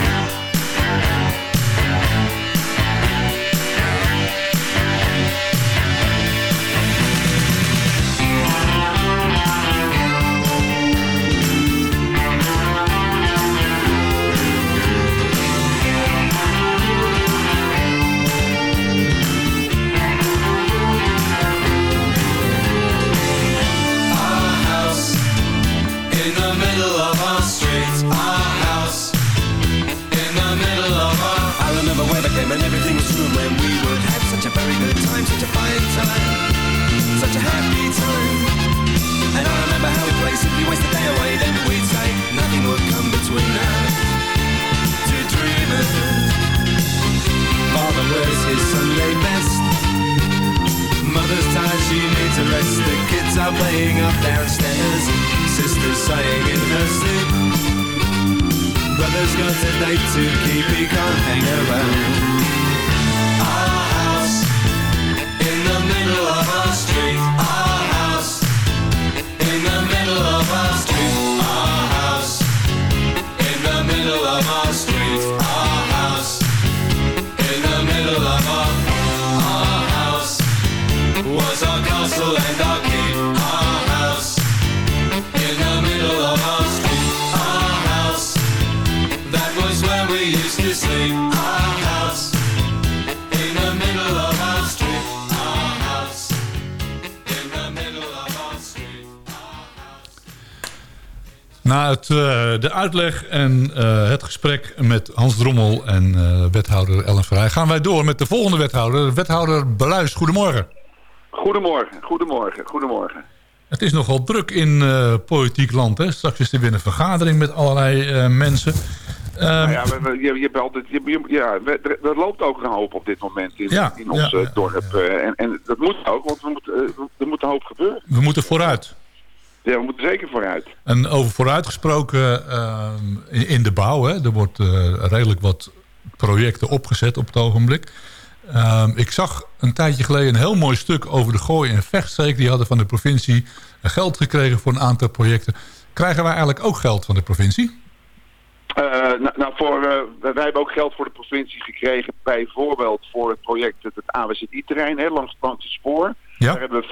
De uitleg en eh, het gesprek met Hans Drommel en eh, wethouder Ellen Verheij... gaan wij door met de volgende wethouder, wethouder Beluis. Goedemorgen. Goedemorgen, goedemorgen, goedemorgen. Het is nogal druk in eh, politiek land. Hè? Straks is er weer een vergadering met allerlei eh, mensen. Ehm, nou ja, we, we- je, je hebt altijd, je, je- ja, we- er, loopt ook een hoop op dit moment in, Ja, in ons ja, eh, dorp. eh, en, en dat moet ook, want we eh, er moet een hoop gebeuren. we moeten vooruit. Ja, we moeten zeker vooruit. En over vooruitgesproken ehm, in, in de bouw. Hè? Er wordt eh, redelijk wat projecten opgezet op het ogenblik. Ehm, ik zag een tijdje geleden een heel mooi stuk over de Gooi- en Vechtstreek. Die hadden van de provincie geld gekregen voor een aantal projecten. Krijgen wij eigenlijk ook geld van de provincie? Eh, nou, nou, voor, eh, wij hebben ook geld voor de provincie gekregen, bijvoorbeeld voor het project het, het AWZI-terrein, langs, langs het spoor. Ja. Daar hebben we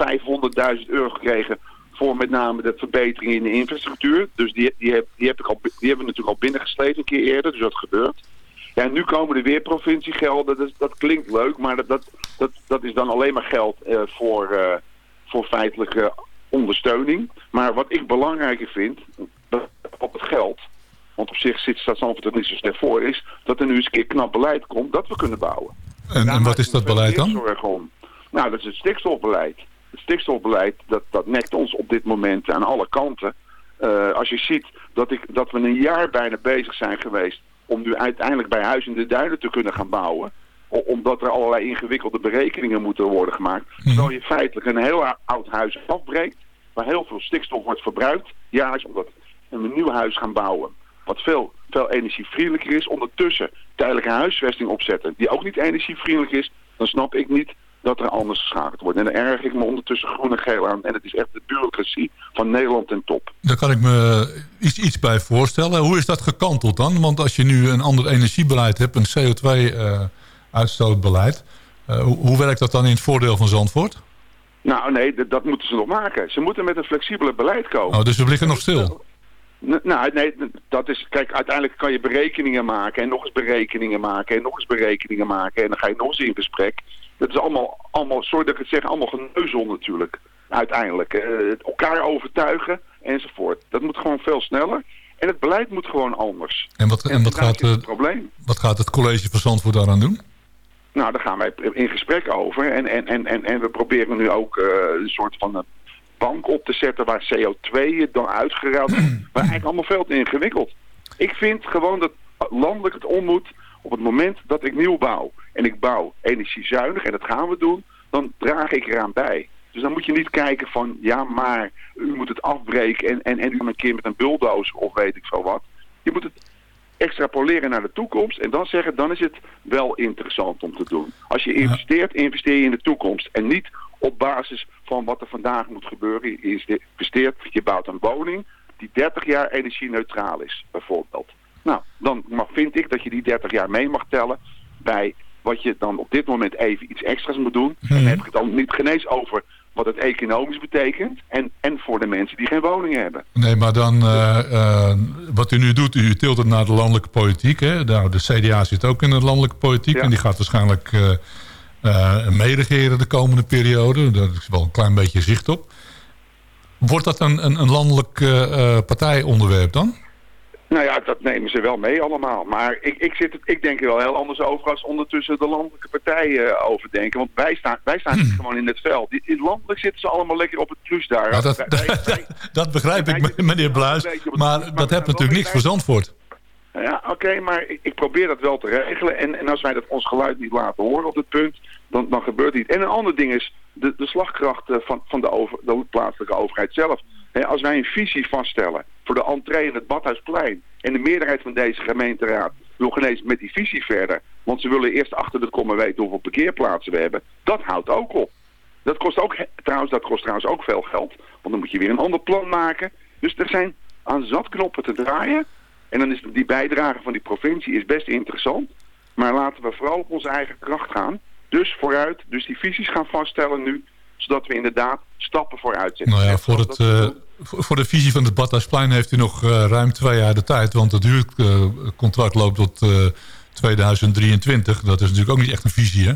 500.000 euro gekregen voor met name de verbetering in de infrastructuur. Dus die, die, heb, die, heb ik al, die hebben we natuurlijk al binnengesleept een keer eerder, dus dat gebeurt. Ja, en nu komen er weer provinciegelden, dat, dat klinkt leuk, maar dat, dat, dat, dat is dan alleen maar geld eh, voor, eh, voor feitelijke ondersteuning. Maar wat ik belangrijker vind, dat op het geld, want op zich zit Stadsanford er niet zo slecht voor, is dat er nu eens een keer knap beleid komt dat we kunnen bouwen. En, en wat is dat beleid dan? Zorg om. Nou, dat is het stikstofbeleid. Het stikstofbeleid, dat, dat nekt ons op dit moment aan alle kanten. Eh, als je ziet dat, ik, dat we een jaar bijna bezig zijn geweest om nu uiteindelijk bij Huis in de Duinen te kunnen gaan bouwen. o- Omdat er allerlei ingewikkelde berekeningen moeten worden gemaakt. Terwijl je feitelijk een heel ou- oud huis afbreekt. Waar heel veel stikstof wordt verbruikt. Jaarlijks omdat we een nieuw huis gaan bouwen. Wat veel, veel energievriendelijker is. Ondertussen tijdelijke huisvesting opzetten. Die ook niet energievriendelijk is. Dan snap ik niet dat er anders geschakeld wordt. En dan erg ik me ondertussen groen en geel aan. En het is echt de bureaucratie van Nederland ten top. Daar kan ik me iets, iets bij voorstellen. Hoe is dat gekanteld dan? Want als je nu een ander energiebeleid hebt, een CO2-uitstootbeleid... hoe, hoe werkt dat dan in het voordeel van Zandvoort? Nou nee, dat moeten ze nog maken. Ze moeten met een flexibeler beleid komen. Oh, dus we liggen nog stil. Nou, nee, dat is, kijk, uiteindelijk kan je berekeningen maken en nog eens berekeningen maken en nog eens berekeningen maken en dan ga je nog eens in gesprek. Dat is allemaal, allemaal sorry dat ik het zeg, allemaal geneuzel natuurlijk, uiteindelijk. Eh, elkaar overtuigen enzovoort. Dat moet gewoon veel sneller en het beleid moet gewoon anders. En wat, en wat, gaat, het probleem. wat gaat het college van Zandvoort daaraan doen? Nou, daar gaan wij in gesprek over. En, en, en, en, en we proberen nu ook eh, een soort van een bank op te zetten waar CO2 dan uitgeruild wordt. <clears throat> Maar eigenlijk allemaal veel te ingewikkeld. Ik vind gewoon dat landelijk het om moet op het moment dat ik nieuw bouw. En ik bouw energiezuinig, en dat gaan we doen, dan draag ik eraan bij. Dus dan moet je niet kijken van, ja maar u moet het afbreken en, en, en u een keer met een bulldozer of weet ik veel wat. Je moet het extrapoleren naar de toekomst en dan zeggen, dan is het wel interessant om te doen. Als je investeert, investeer je in de toekomst en niet op basis van wat er vandaag moet gebeuren. Je investeert, je bouwt een woning die 30 jaar energie-neutraal is, bijvoorbeeld. Nou, dan mag, vind ik dat je die 30 jaar mee mag tellen bij wat je dan op dit moment even iets extra's moet doen. En dan heb ik het dan niet genees over wat het economisch betekent en, en voor de mensen die geen woningen hebben. Nee, maar dan, eh, eh, wat u nu doet, u tilt het naar de landelijke politiek. Hè? Nou, de CDA zit ook in de landelijke politiek en die gaat waarschijnlijk eh, meeregeren de komende periode. Daar is wel een klein beetje zicht op. Wordt dat een, een, een landelijk partijonderwerp dan? Nou ja, dat nemen ze wel mee allemaal. Maar ik, ik, zit, ik denk er wel heel anders over als ondertussen de landelijke partijen eh, over denken. Want wij staan, wij staan Hmm. gewoon in het veld. In landelijk zitten ze allemaal lekker op het plus daar. Ja, dat, Wij- wij- wij- <laughs> dat begrijp ik, meneer Bluis. Maar dat heeft natuurlijk niks voor Zandvoort. Ja, oké, maar ik, ik probeer dat wel te regelen. En, en als wij dat ons geluid niet laten horen op dit punt, dan, dan gebeurt niet. En een ander ding is de, de slagkracht eh, van, van de, plaatselijke overheid zelf. Als wij een visie vaststellen voor de entree in het Badhuisplein... en de meerderheid van deze gemeenteraad wil genees met die visie verder... want ze willen eerst achter de komma weten hoeveel parkeerplaatsen we hebben... dat houdt ook op. Dat kost ook, trouwens, dat kost trouwens ook veel geld. Want dan moet je weer een ander plan maken. Dus er zijn aan zat knoppen te draaien. En dan is die bijdrage van die provincie is best interessant. Maar laten we vooral op onze eigen kracht gaan. Dus vooruit, dus die visies gaan vaststellen nu. Zodat we inderdaad stappen vooruit zetten. Nou ja, voor, het, eh, voor de visie van het Badhuisplein heeft u nog eh, ruim twee jaar de tijd. Want het huurcontract loopt tot eh, 2023. Dat is natuurlijk ook niet echt een visie, hè?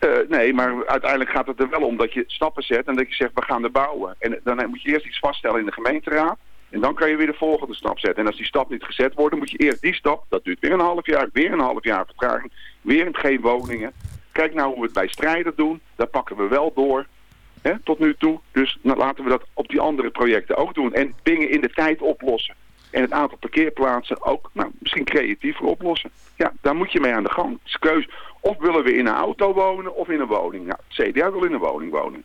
Eh, nee, maar uiteindelijk gaat het er wel om dat je stappen zet en dat je zegt we gaan er bouwen. En dan moet je eerst iets vaststellen in de gemeenteraad. En dan kan je weer de volgende stap zetten. En als die stap niet gezet wordt, dan moet je eerst die stap. Dat duurt weer een half jaar, weer een half jaar vertraging. Weer geen woningen. Kijk nou hoe we het bij strijden doen. Daar pakken we wel door. Hè, tot nu toe. Dus nou, laten we dat op die andere projecten ook doen. En dingen in de tijd oplossen. En het aantal parkeerplaatsen ook nou, misschien creatiever oplossen. Ja, daar moet je mee aan de gang. Het is keus. Of willen we in een auto wonen of in een woning. Nou, het CDA wil in een woning wonen.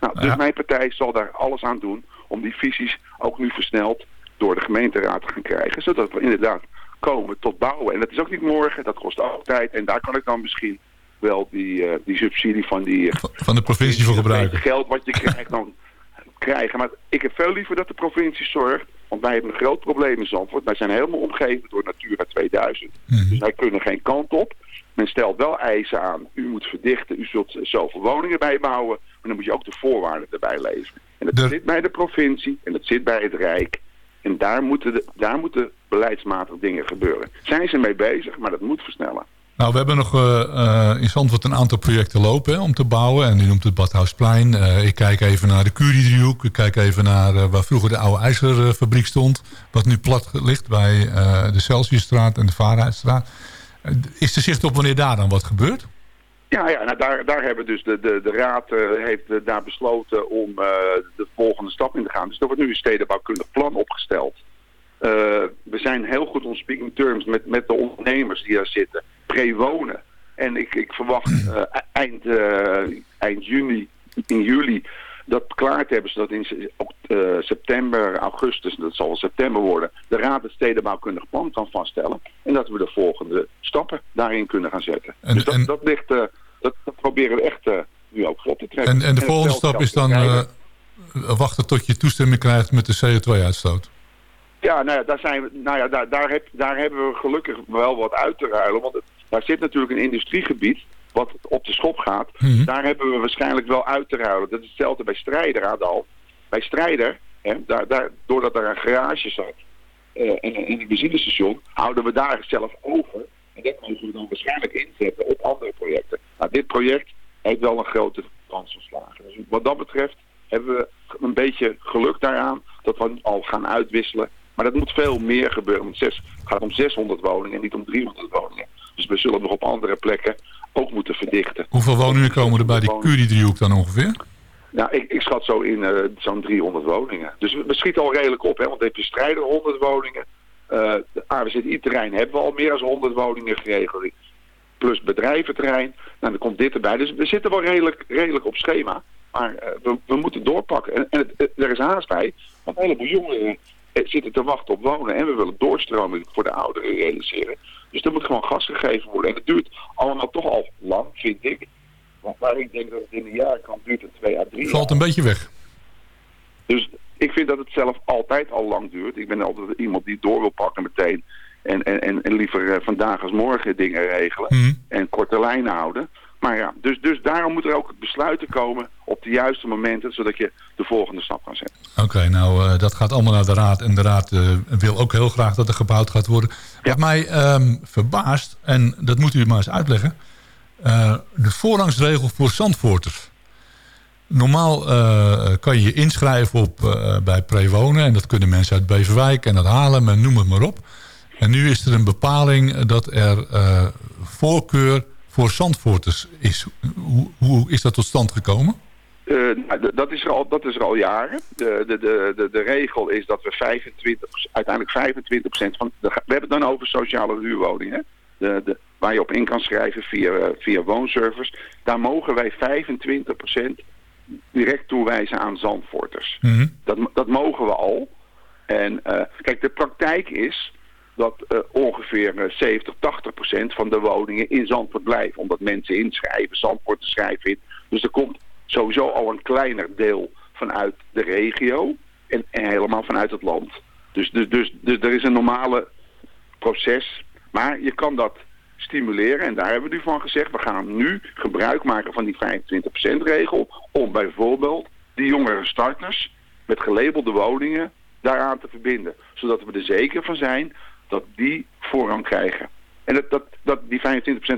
Nou, dus Ja. mijn partij zal daar alles aan doen om die visies ook nu versneld door de gemeenteraad te gaan krijgen. Zodat we inderdaad komen tot bouwen. En dat is ook niet morgen, dat kost ook tijd. En daar kan ik dan misschien wel die, eh, die subsidie van die... eh, Van de provincie voor gebruiken. geld wat je krijgt dan <laughs> krijgen. Maar ik heb veel liever dat de provincie zorgt. Want wij hebben een groot probleem in Zandvoort. Wij zijn helemaal omgeven door Natura 2000. Mhm. Dus wij kunnen geen kant op. Men stelt wel eisen aan. U moet verdichten. U zult zoveel woningen bijbouwen. Maar dan moet je ook de voorwaarden erbij leveren. En dat De- zit bij de provincie. En dat zit bij het Rijk. En daar moeten, de, daar moeten beleidsmatig dingen gebeuren. Zijn ze mee bezig, maar dat moet versnellen. Nou, we hebben nog eh, eh, in Zandvoort een aantal projecten lopen hè, om te bouwen. En u noemt het Badhuisplein. Eh, ik kijk even naar de Curie-driehoek. Ik kijk even naar waar vroeger de oude ijzerfabriek stond. Wat nu plat ligt bij de Celsiusstraat en de Vaarheidstraat. Eh, is er zicht op wanneer daar dan wat gebeurt? Ja, ja nou daar, daar hebben dus de, de, de raad eh, heeft eh, daar besloten om de volgende stap in te gaan. Dus er wordt nu een stedenbouwkundig plan opgesteld. We zijn heel goed on speaking terms met, met de ondernemers die daar zitten. Pre-wonen. En ik, ik verwacht eh, eind, eind juni, in juli, dat klaar te hebben. Zodat in se- ook, eh, september, augustus, dat zal september worden, de raad het stedenbouwkundig plan kan vaststellen. En dat we de volgende stappen daarin kunnen gaan zetten. En- dus dat, en- dat ligt, eh, dat, dat proberen we echt eh, nu ook vlot te trekken. En, en de volgende stap is dan wachten tot je toestemming krijgt met de CO2-uitstoot. Ja, nou ja, daar, zijn we, nou ja daar, daar, heb, daar hebben we gelukkig wel wat uit te ruilen. Want het- daar zit natuurlijk een industriegebied wat op de schop gaat, Mhm. daar hebben we waarschijnlijk wel uit te ruilen. Dat is hetzelfde bij Strijder, Adal. Bij Strijder, hè, daar, daar, doordat er een garage zat eh, en, en een benzinestation, houden we daar zelf over. En dat mogen we dan waarschijnlijk inzetten op andere projecten. Nou, dit project heeft wel een grote kans slagen. Dus wat dat betreft hebben we een beetje geluk daaraan dat we al gaan uitwisselen. Maar dat moet veel meer gebeuren. Want het gaat om 600 woningen en niet om 300 woningen. Dus we zullen nog op andere plekken ook moeten verdichten. Hoeveel woningen komen er bij die Curie-driehoek dan ongeveer? Ja, ik, ik schat zo in eh, zo'n 300 woningen. Dus we, we schieten al redelijk op, hè, want dan heb je strijder 100 woningen. Eh de AWZI-terrein hebben we al meer dan 100 woningen geregeld. Plus bedrijventerrein. Nou, dan komt dit erbij. Dus we zitten wel redelijk, redelijk op schema. Maar eh, we, we moeten doorpakken. En, en het, er is haast bij. Want een heleboel jongeren zitten te wachten op wonen. En we willen doorstroming voor de ouderen realiseren. Dus er moet gewoon gas gegeven worden. En het duurt allemaal toch al lang, vind ik. Want waar ik denk dat het in een jaar kan, duurt het twee à drie Valt een beetje weg. dus ik vind dat het zelf altijd al lang duurt. Ik ben altijd iemand die door wil pakken meteen. En, en, en, en liever eh, vandaag als morgen dingen regelen. Mhm. En korte lijnen houden. Maar ja, dus, dus daarom moet er ook besluiten komen op de juiste momenten. Zodat je de volgende stap kan zetten. Oké, nou eh, dat gaat allemaal naar de raad. En de raad eh, wil ook heel graag dat er gebouwd gaat worden. Wat mij ehm, verbaast, en dat moet u maar eens uitleggen... eh, de voorrangsregel voor Zandvoorters. Normaal kan je je inschrijven op, bij Prewonen... en dat kunnen mensen uit Beverwijk en uit Haarlem en noem het maar op. En nu is er een bepaling dat er voorkeur voor Zandvoorters is. Hoe, hoe is dat tot stand gekomen? Eh, nou, dat, is er al, dat is er al jaren. De, de, de, de, regel is dat we 25, uiteindelijk 25% van... de- we hebben het dan over sociale huurwoningen. De, de, waar je op in kan schrijven via, via woonservice. Daar mogen wij 25% direct toewijzen aan Zandvoorters. Mhm. Dat, dat mogen we al. En eh, kijk, de praktijk is dat eh, ongeveer eh, 70, 80 procent van de woningen in Zandvoort blijven. Omdat mensen inschrijven, Zandvoort te schrijven in. Dus er komt sowieso al een kleiner deel vanuit de regio en, en helemaal vanuit het land. Dus, dus, dus, dus er is een normale proces. Maar je kan dat stimuleren en daar hebben we nu van gezegd. We gaan nu gebruik maken van die 25% regel om bijvoorbeeld die jongere starters met gelabelde woningen daaraan te verbinden. Zodat we er zeker van zijn dat die voorrang krijgen. En dat, dat, dat, die 25%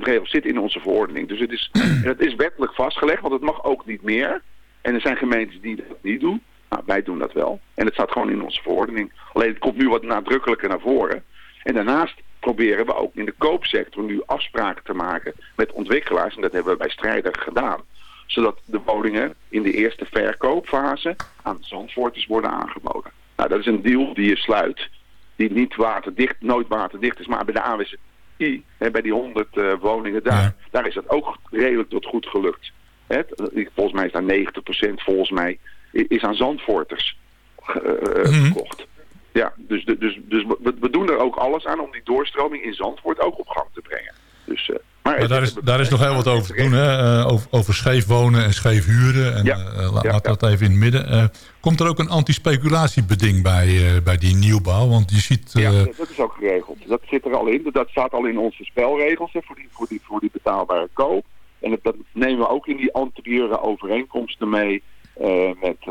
regel zit in onze verordening. Dus het is, <clears throat> het is wettelijk vastgelegd, want het mag ook niet meer. En er zijn gemeentes die dat niet doen. Nou, wij doen dat wel. En het staat gewoon in onze verordening. Alleen het komt nu wat nadrukkelijker naar voren. En daarnaast proberen we ook in de koopsector nu afspraken te maken met ontwikkelaars. En dat hebben we bij Strijder gedaan. Zodat de woningen in de eerste verkoopfase aan Zandvoorters worden aangeboden. Nou, dat is een deal die je sluit. Die niet waterdicht, nooit waterdicht is. Maar bij de AWSI, hè, bij die 100 eh, woningen daar, daar is dat ook redelijk tot goed gelukt. Hè, t- volgens mij is daar 90% volgens mij is aan Zandvoorters ge- eh, Mhm. gekocht. Ja, dus, dus, dus we, we doen er ook alles aan om die doorstroming in Zandvoort ook op gang te brengen. Dus, eh, maar Maar daar is, daar is nog heel wat over te doen, hè? Eh, over, over scheef wonen en scheef huren. En, Ja. eh, Ja, laat ja. dat even in het midden. Eh, komt er ook een antispeculatiebeding bij, bij die nieuwbouw? Want je ziet... Ja, dat- is ook geregeld. Dat zit er al in. Dat staat al in onze spelregels hè, voor, die, voor, die, voor die betaalbare koop. En dat, dat nemen we ook in die anterieure overeenkomsten mee met,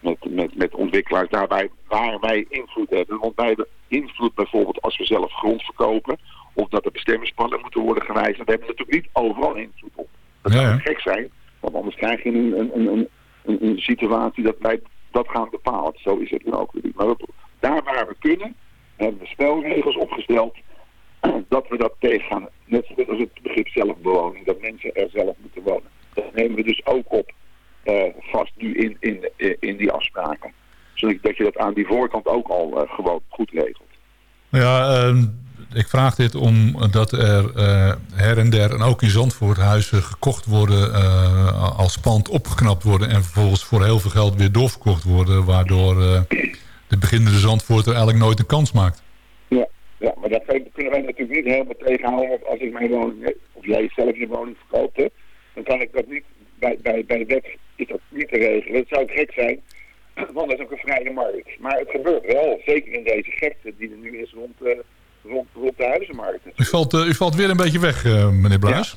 met, met, met ontwikkelaars daarbij waar wij invloed hebben. Want wij hebben invloed bijvoorbeeld als we zelf grond verkopen of dat er bestemmingsplannen moeten worden gewijzigd. We hebben natuurlijk niet overal invloed op. Dat zou ja. gek zijn, want anders krijg je een, een, een, een, situatie dat wij dat gaan bepalen. Zo is het nu ook weer niet. Maar daar waar we kunnen, hebben we spelregels opgesteld <clears throat> dat we dat tegengaan. Net zoals het begrip zelfbewoning, dat mensen er zelf moeten wonen. Dat nemen we dus ook op eh, vast nu in, in, in, die afspraken. Zodat dat je dat aan die voorkant ook al eh, gewoon goed regelt. Ja, ehm, ik vraag dit omdat er eh, her en der en ook in Zandvoort huizen gekocht worden eh, als pand opgeknapt worden en vervolgens voor heel veel geld weer doorverkocht worden, waardoor eh, de beginnende Zandvoort er eigenlijk nooit een kans maakt. Ja, ja maar dat kunnen wij natuurlijk niet helemaal tegenhouden. Als ik mijn woning, of jij zelf je woning verkoopt, dan kan ik dat niet, bij, bij, bij de wet is dat niet te regelen. Het zou gek zijn, want dat is ook een vrije markt. Maar het gebeurt wel, zeker in deze gekte die er nu is rond, eh, rond, rond de huizenmarkt. U valt, eh, u valt weer een beetje weg, eh, meneer Blaas.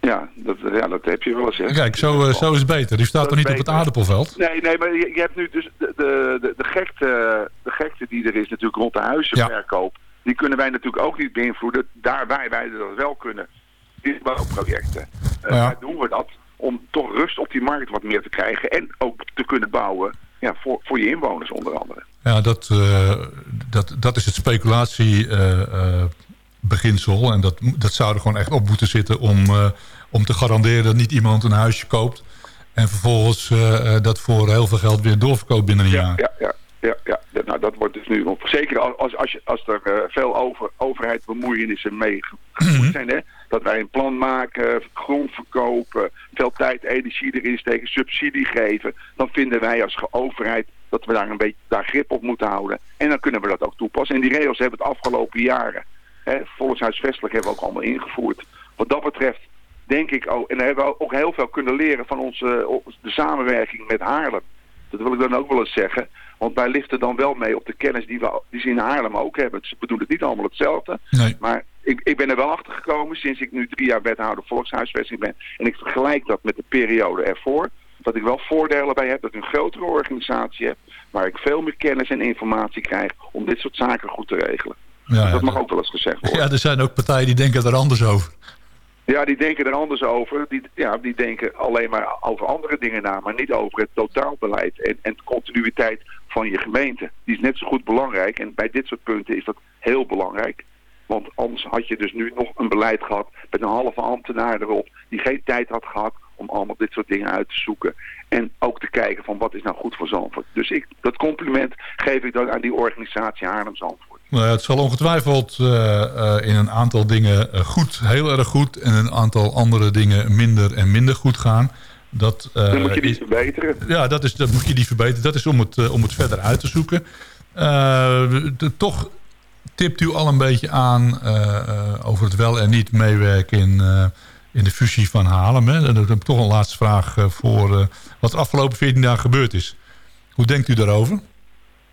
Ja, dat, ja, dat heb je wel eens. Hè. Kijk, zo, eh, zo is het beter. Die staat Dat toch niet op het aardappelveld? Nee, nee, maar je, je hebt nu dus de, de, de, de, gekte, de gekte die er is natuurlijk rond de huizenverkoop. Die kunnen wij natuurlijk ook niet beïnvloeden. Daar wij, wij dat wel kunnen. Dit bouwprojecten. Eh Ja. daar doen we dat om toch rust op die markt wat meer te krijgen. En ook te kunnen bouwen ja, voor, voor je inwoners onder andere. Ja, dat, eh, dat, dat is het speculatiebeginsel. en dat, dat zou er gewoon echt op moeten zitten om, eh, om te garanderen dat niet iemand een huisje koopt. En vervolgens eh, eh, dat voor heel veel geld weer doorverkoopt binnen een jaar. Ja, ja, ja, ja. Dat- Nou, dat wordt dus nu, zeker als, als, je, als er eh, veel over, overheid bemoeienissen mee ge- gemoeid zijn, hè, dat wij een plan maken, grond verkopen, veel tijd, energie erin steken, subsidie geven, dan vinden wij als overheid dat we daar een beetje daar grip op moeten houden. En dan kunnen we dat ook toepassen. En die regels hebben het afgelopen jaren, hè, volkshuisvestelijk hebben we ook allemaal ingevoerd. Wat dat betreft denk ik ook, en daar hebben we ook heel veel kunnen leren van onze, de samenwerking met Haarlem. Dat wil ik dan ook wel eens zeggen. Want wij liften dan wel mee op de kennis die, we, die ze in Haarlem ook hebben. Ze bedoelen het niet allemaal hetzelfde. Nee. Maar ik, ik ben er wel achter gekomen sinds ik nu drie jaar wethouder volkshuisvesting ben. En ik vergelijk dat met de periode ervoor. Dat ik wel voordelen bij heb. Dat ik een grotere organisatie heb. Waar ik veel meer kennis en informatie krijg om dit soort zaken goed te regelen. Ja, dat ja, mag ook wel eens gezegd worden. ja, er zijn ook partijen die denken er anders over. Ja, die denken er anders over. Die, ja, die denken alleen maar over andere dingen na, maar niet over het totaalbeleid en, en de continuïteit van je gemeente. Die is net zo goed belangrijk en bij dit soort punten is dat heel belangrijk. Want anders had je dus nu nog een beleid gehad met een halve ambtenaar erop die geen tijd had gehad om allemaal dit soort dingen uit te zoeken. En ook te kijken van wat is nou goed voor Zandvoort. Dus ik, dat compliment geef ik dan aan die organisatie Haarlem Zandvoort. Nou het zal ongetwijfeld eh, eh, in een aantal dingen eh, goed, heel erg goed... en een aantal andere dingen minder en minder goed gaan. Dat, Dan moet je die is- verbeteren. Ja, dat, is, dat moet je die verbeteren. Dat is om het, om het verder uit te zoeken. De- toch tipt u al een beetje aan over het wel en niet meewerken in, in de fusie van Haarlem. Hè? Dan heb ik toch een laatste vraag eh, voor eh, wat de afgelopen 14 dagen gebeurd is. Hoe denkt u daarover?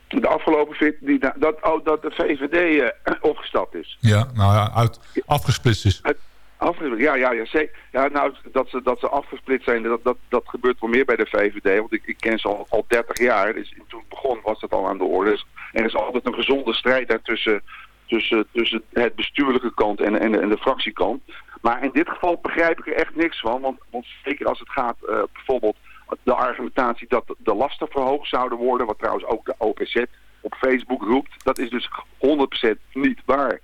De afgelopen fit, die, da- dat, oh, dat de VVD eh, <clears throat> opgestapt is. Ja, nou ja, uit, afgesplitst is. Afge- ja, ja, ja, zeker. Ja, nou, dat ze, dat ze afgesplitst zijn, dat, dat, dat gebeurt wel meer bij de VVD. Want ik, ik ken ze al, al 30 jaar. Dus toen het begon was dat al aan de orde. Dus er is altijd een gezonde strijd daar tussen, tussen, het bestuurlijke kant en, en, en de fractiekant. Maar in dit geval begrijp ik er echt niks van. Want, zeker als het gaat eh, bijvoorbeeld de argumentatie dat de lasten verhoogd zouden worden. Wat trouwens ook de OPZ op Facebook roept. Dat is dus 100% niet waar.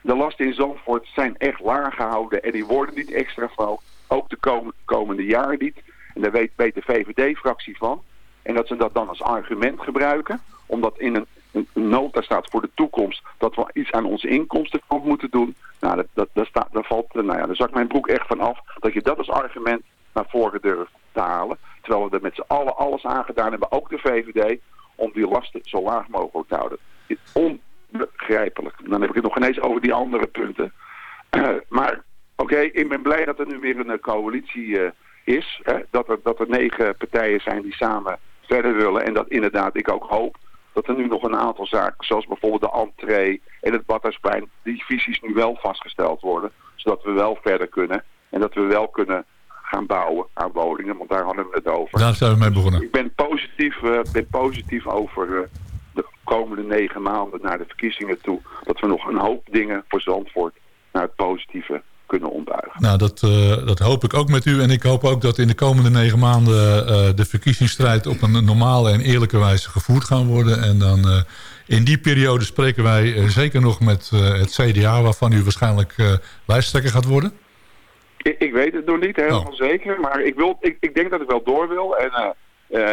De lasten in Zandvoort zijn echt laag gehouden en die worden niet extra verhoogd. Ook de kom- komende jaren niet. En daar weet, weet de VVD-fractie van. En dat ze dat dan als argument gebruiken. Omdat in een nota staat voor de toekomst dat we iets aan onze inkomstenkant moeten doen. Nou, dat, dat, dat staat, daar valt, eh, nou ja, daar zak mijn broek echt van af. Dat je dat als argument naar voren durft te halen. Terwijl we er met z'n allen alles aan gedaan hebben, ook de VVD, om die lasten zo laag mogelijk te houden. Onbegrijpelijk. Dan heb ik het nog ineens over die andere punten. <clears throat> maar oké, ik ben blij dat er nu weer een eh, coalitie eh, is. Hè? Dat, er, dat er negen partijen zijn die samen verder willen. En dat inderdaad ik ook hoop dat er nu nog een aantal zaken, zoals bijvoorbeeld de entree en het Badhuisplein, die visies nu wel vastgesteld worden. Zodat we wel verder kunnen. En dat we wel kunnen gaan bouwen aan woningen, want daar hadden we het over. Daar zijn we mee begonnen. Ik ben positief, eh, ben positief over eh, de komende negen maanden naar de verkiezingen toe. Dat we nog een hoop dingen voor Zandvoort naar het positieve kunnen ombuigen. Nou, dat, eh, dat hoop ik ook met u. En ik hoop ook dat in de komende negen maanden eh, de verkiezingsstrijd op een normale en eerlijke wijze gevoerd gaan worden. En dan eh, in die periode spreken wij zeker nog met het CDA, waarvan u waarschijnlijk lijsttrekker gaat worden. Ik, ik weet het nog niet helemaal zeker, maar ik, wil, ik, ik denk dat ik wel door wil. En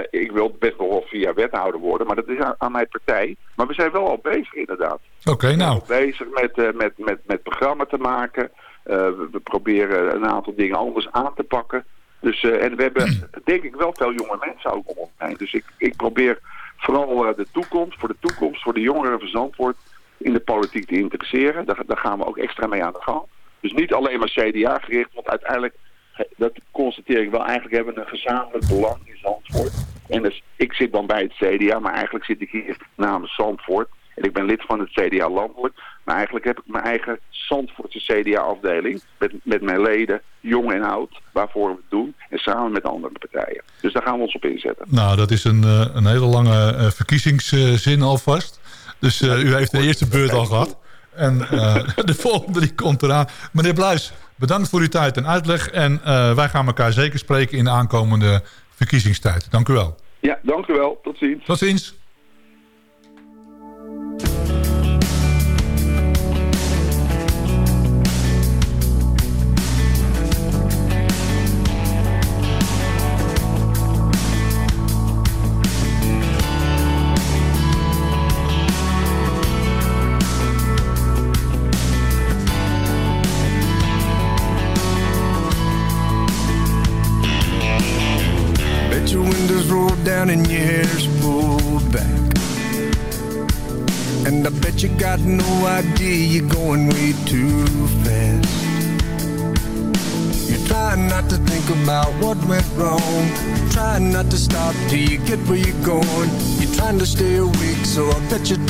ik wil best wel via wethouder worden, maar dat is aan, aan mijn partij. Maar we zijn wel al bezig inderdaad. Oké, nou. bezig met, eh, met, met, met programma te maken. Eh, we, we proberen een aantal dingen anders aan te pakken. Dus, eh, en we hebben denk ik wel veel jonge mensen ook om ons heen. Dus ik, ik probeer vooral eh, de toekomst, voor de toekomst, voor de jongeren van Zandvoort in de politiek te interesseren. Daar, daar gaan we ook extra mee aan de gang. Dus niet alleen maar CDA gericht, want uiteindelijk, dat constateer ik wel, eigenlijk hebben we een gezamenlijk belang in Zandvoort. En dus, ik zit dan bij het CDA, maar eigenlijk zit ik hier namens Zandvoort. En ik ben lid van het CDA landelijk. Maar eigenlijk heb ik mijn eigen Zandvoortse CDA-afdeling. Met, met mijn leden, jong en oud, waarvoor we het doen. En samen met andere partijen. Dus daar gaan we ons op inzetten. Nou, dat is een, eh, een hele lange eh, verkiezingszin alvast. Dus eh, u heeft de eerste beurt al gehad. En <laughs> de volgende die komt eraan. Meneer Bluis, bedankt voor uw tijd en uitleg. En wij gaan elkaar zeker spreken in de aankomende verkiezingstijd. Dank u wel. Ja, dank u wel. Tot ziens. Tot ziens.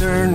Turn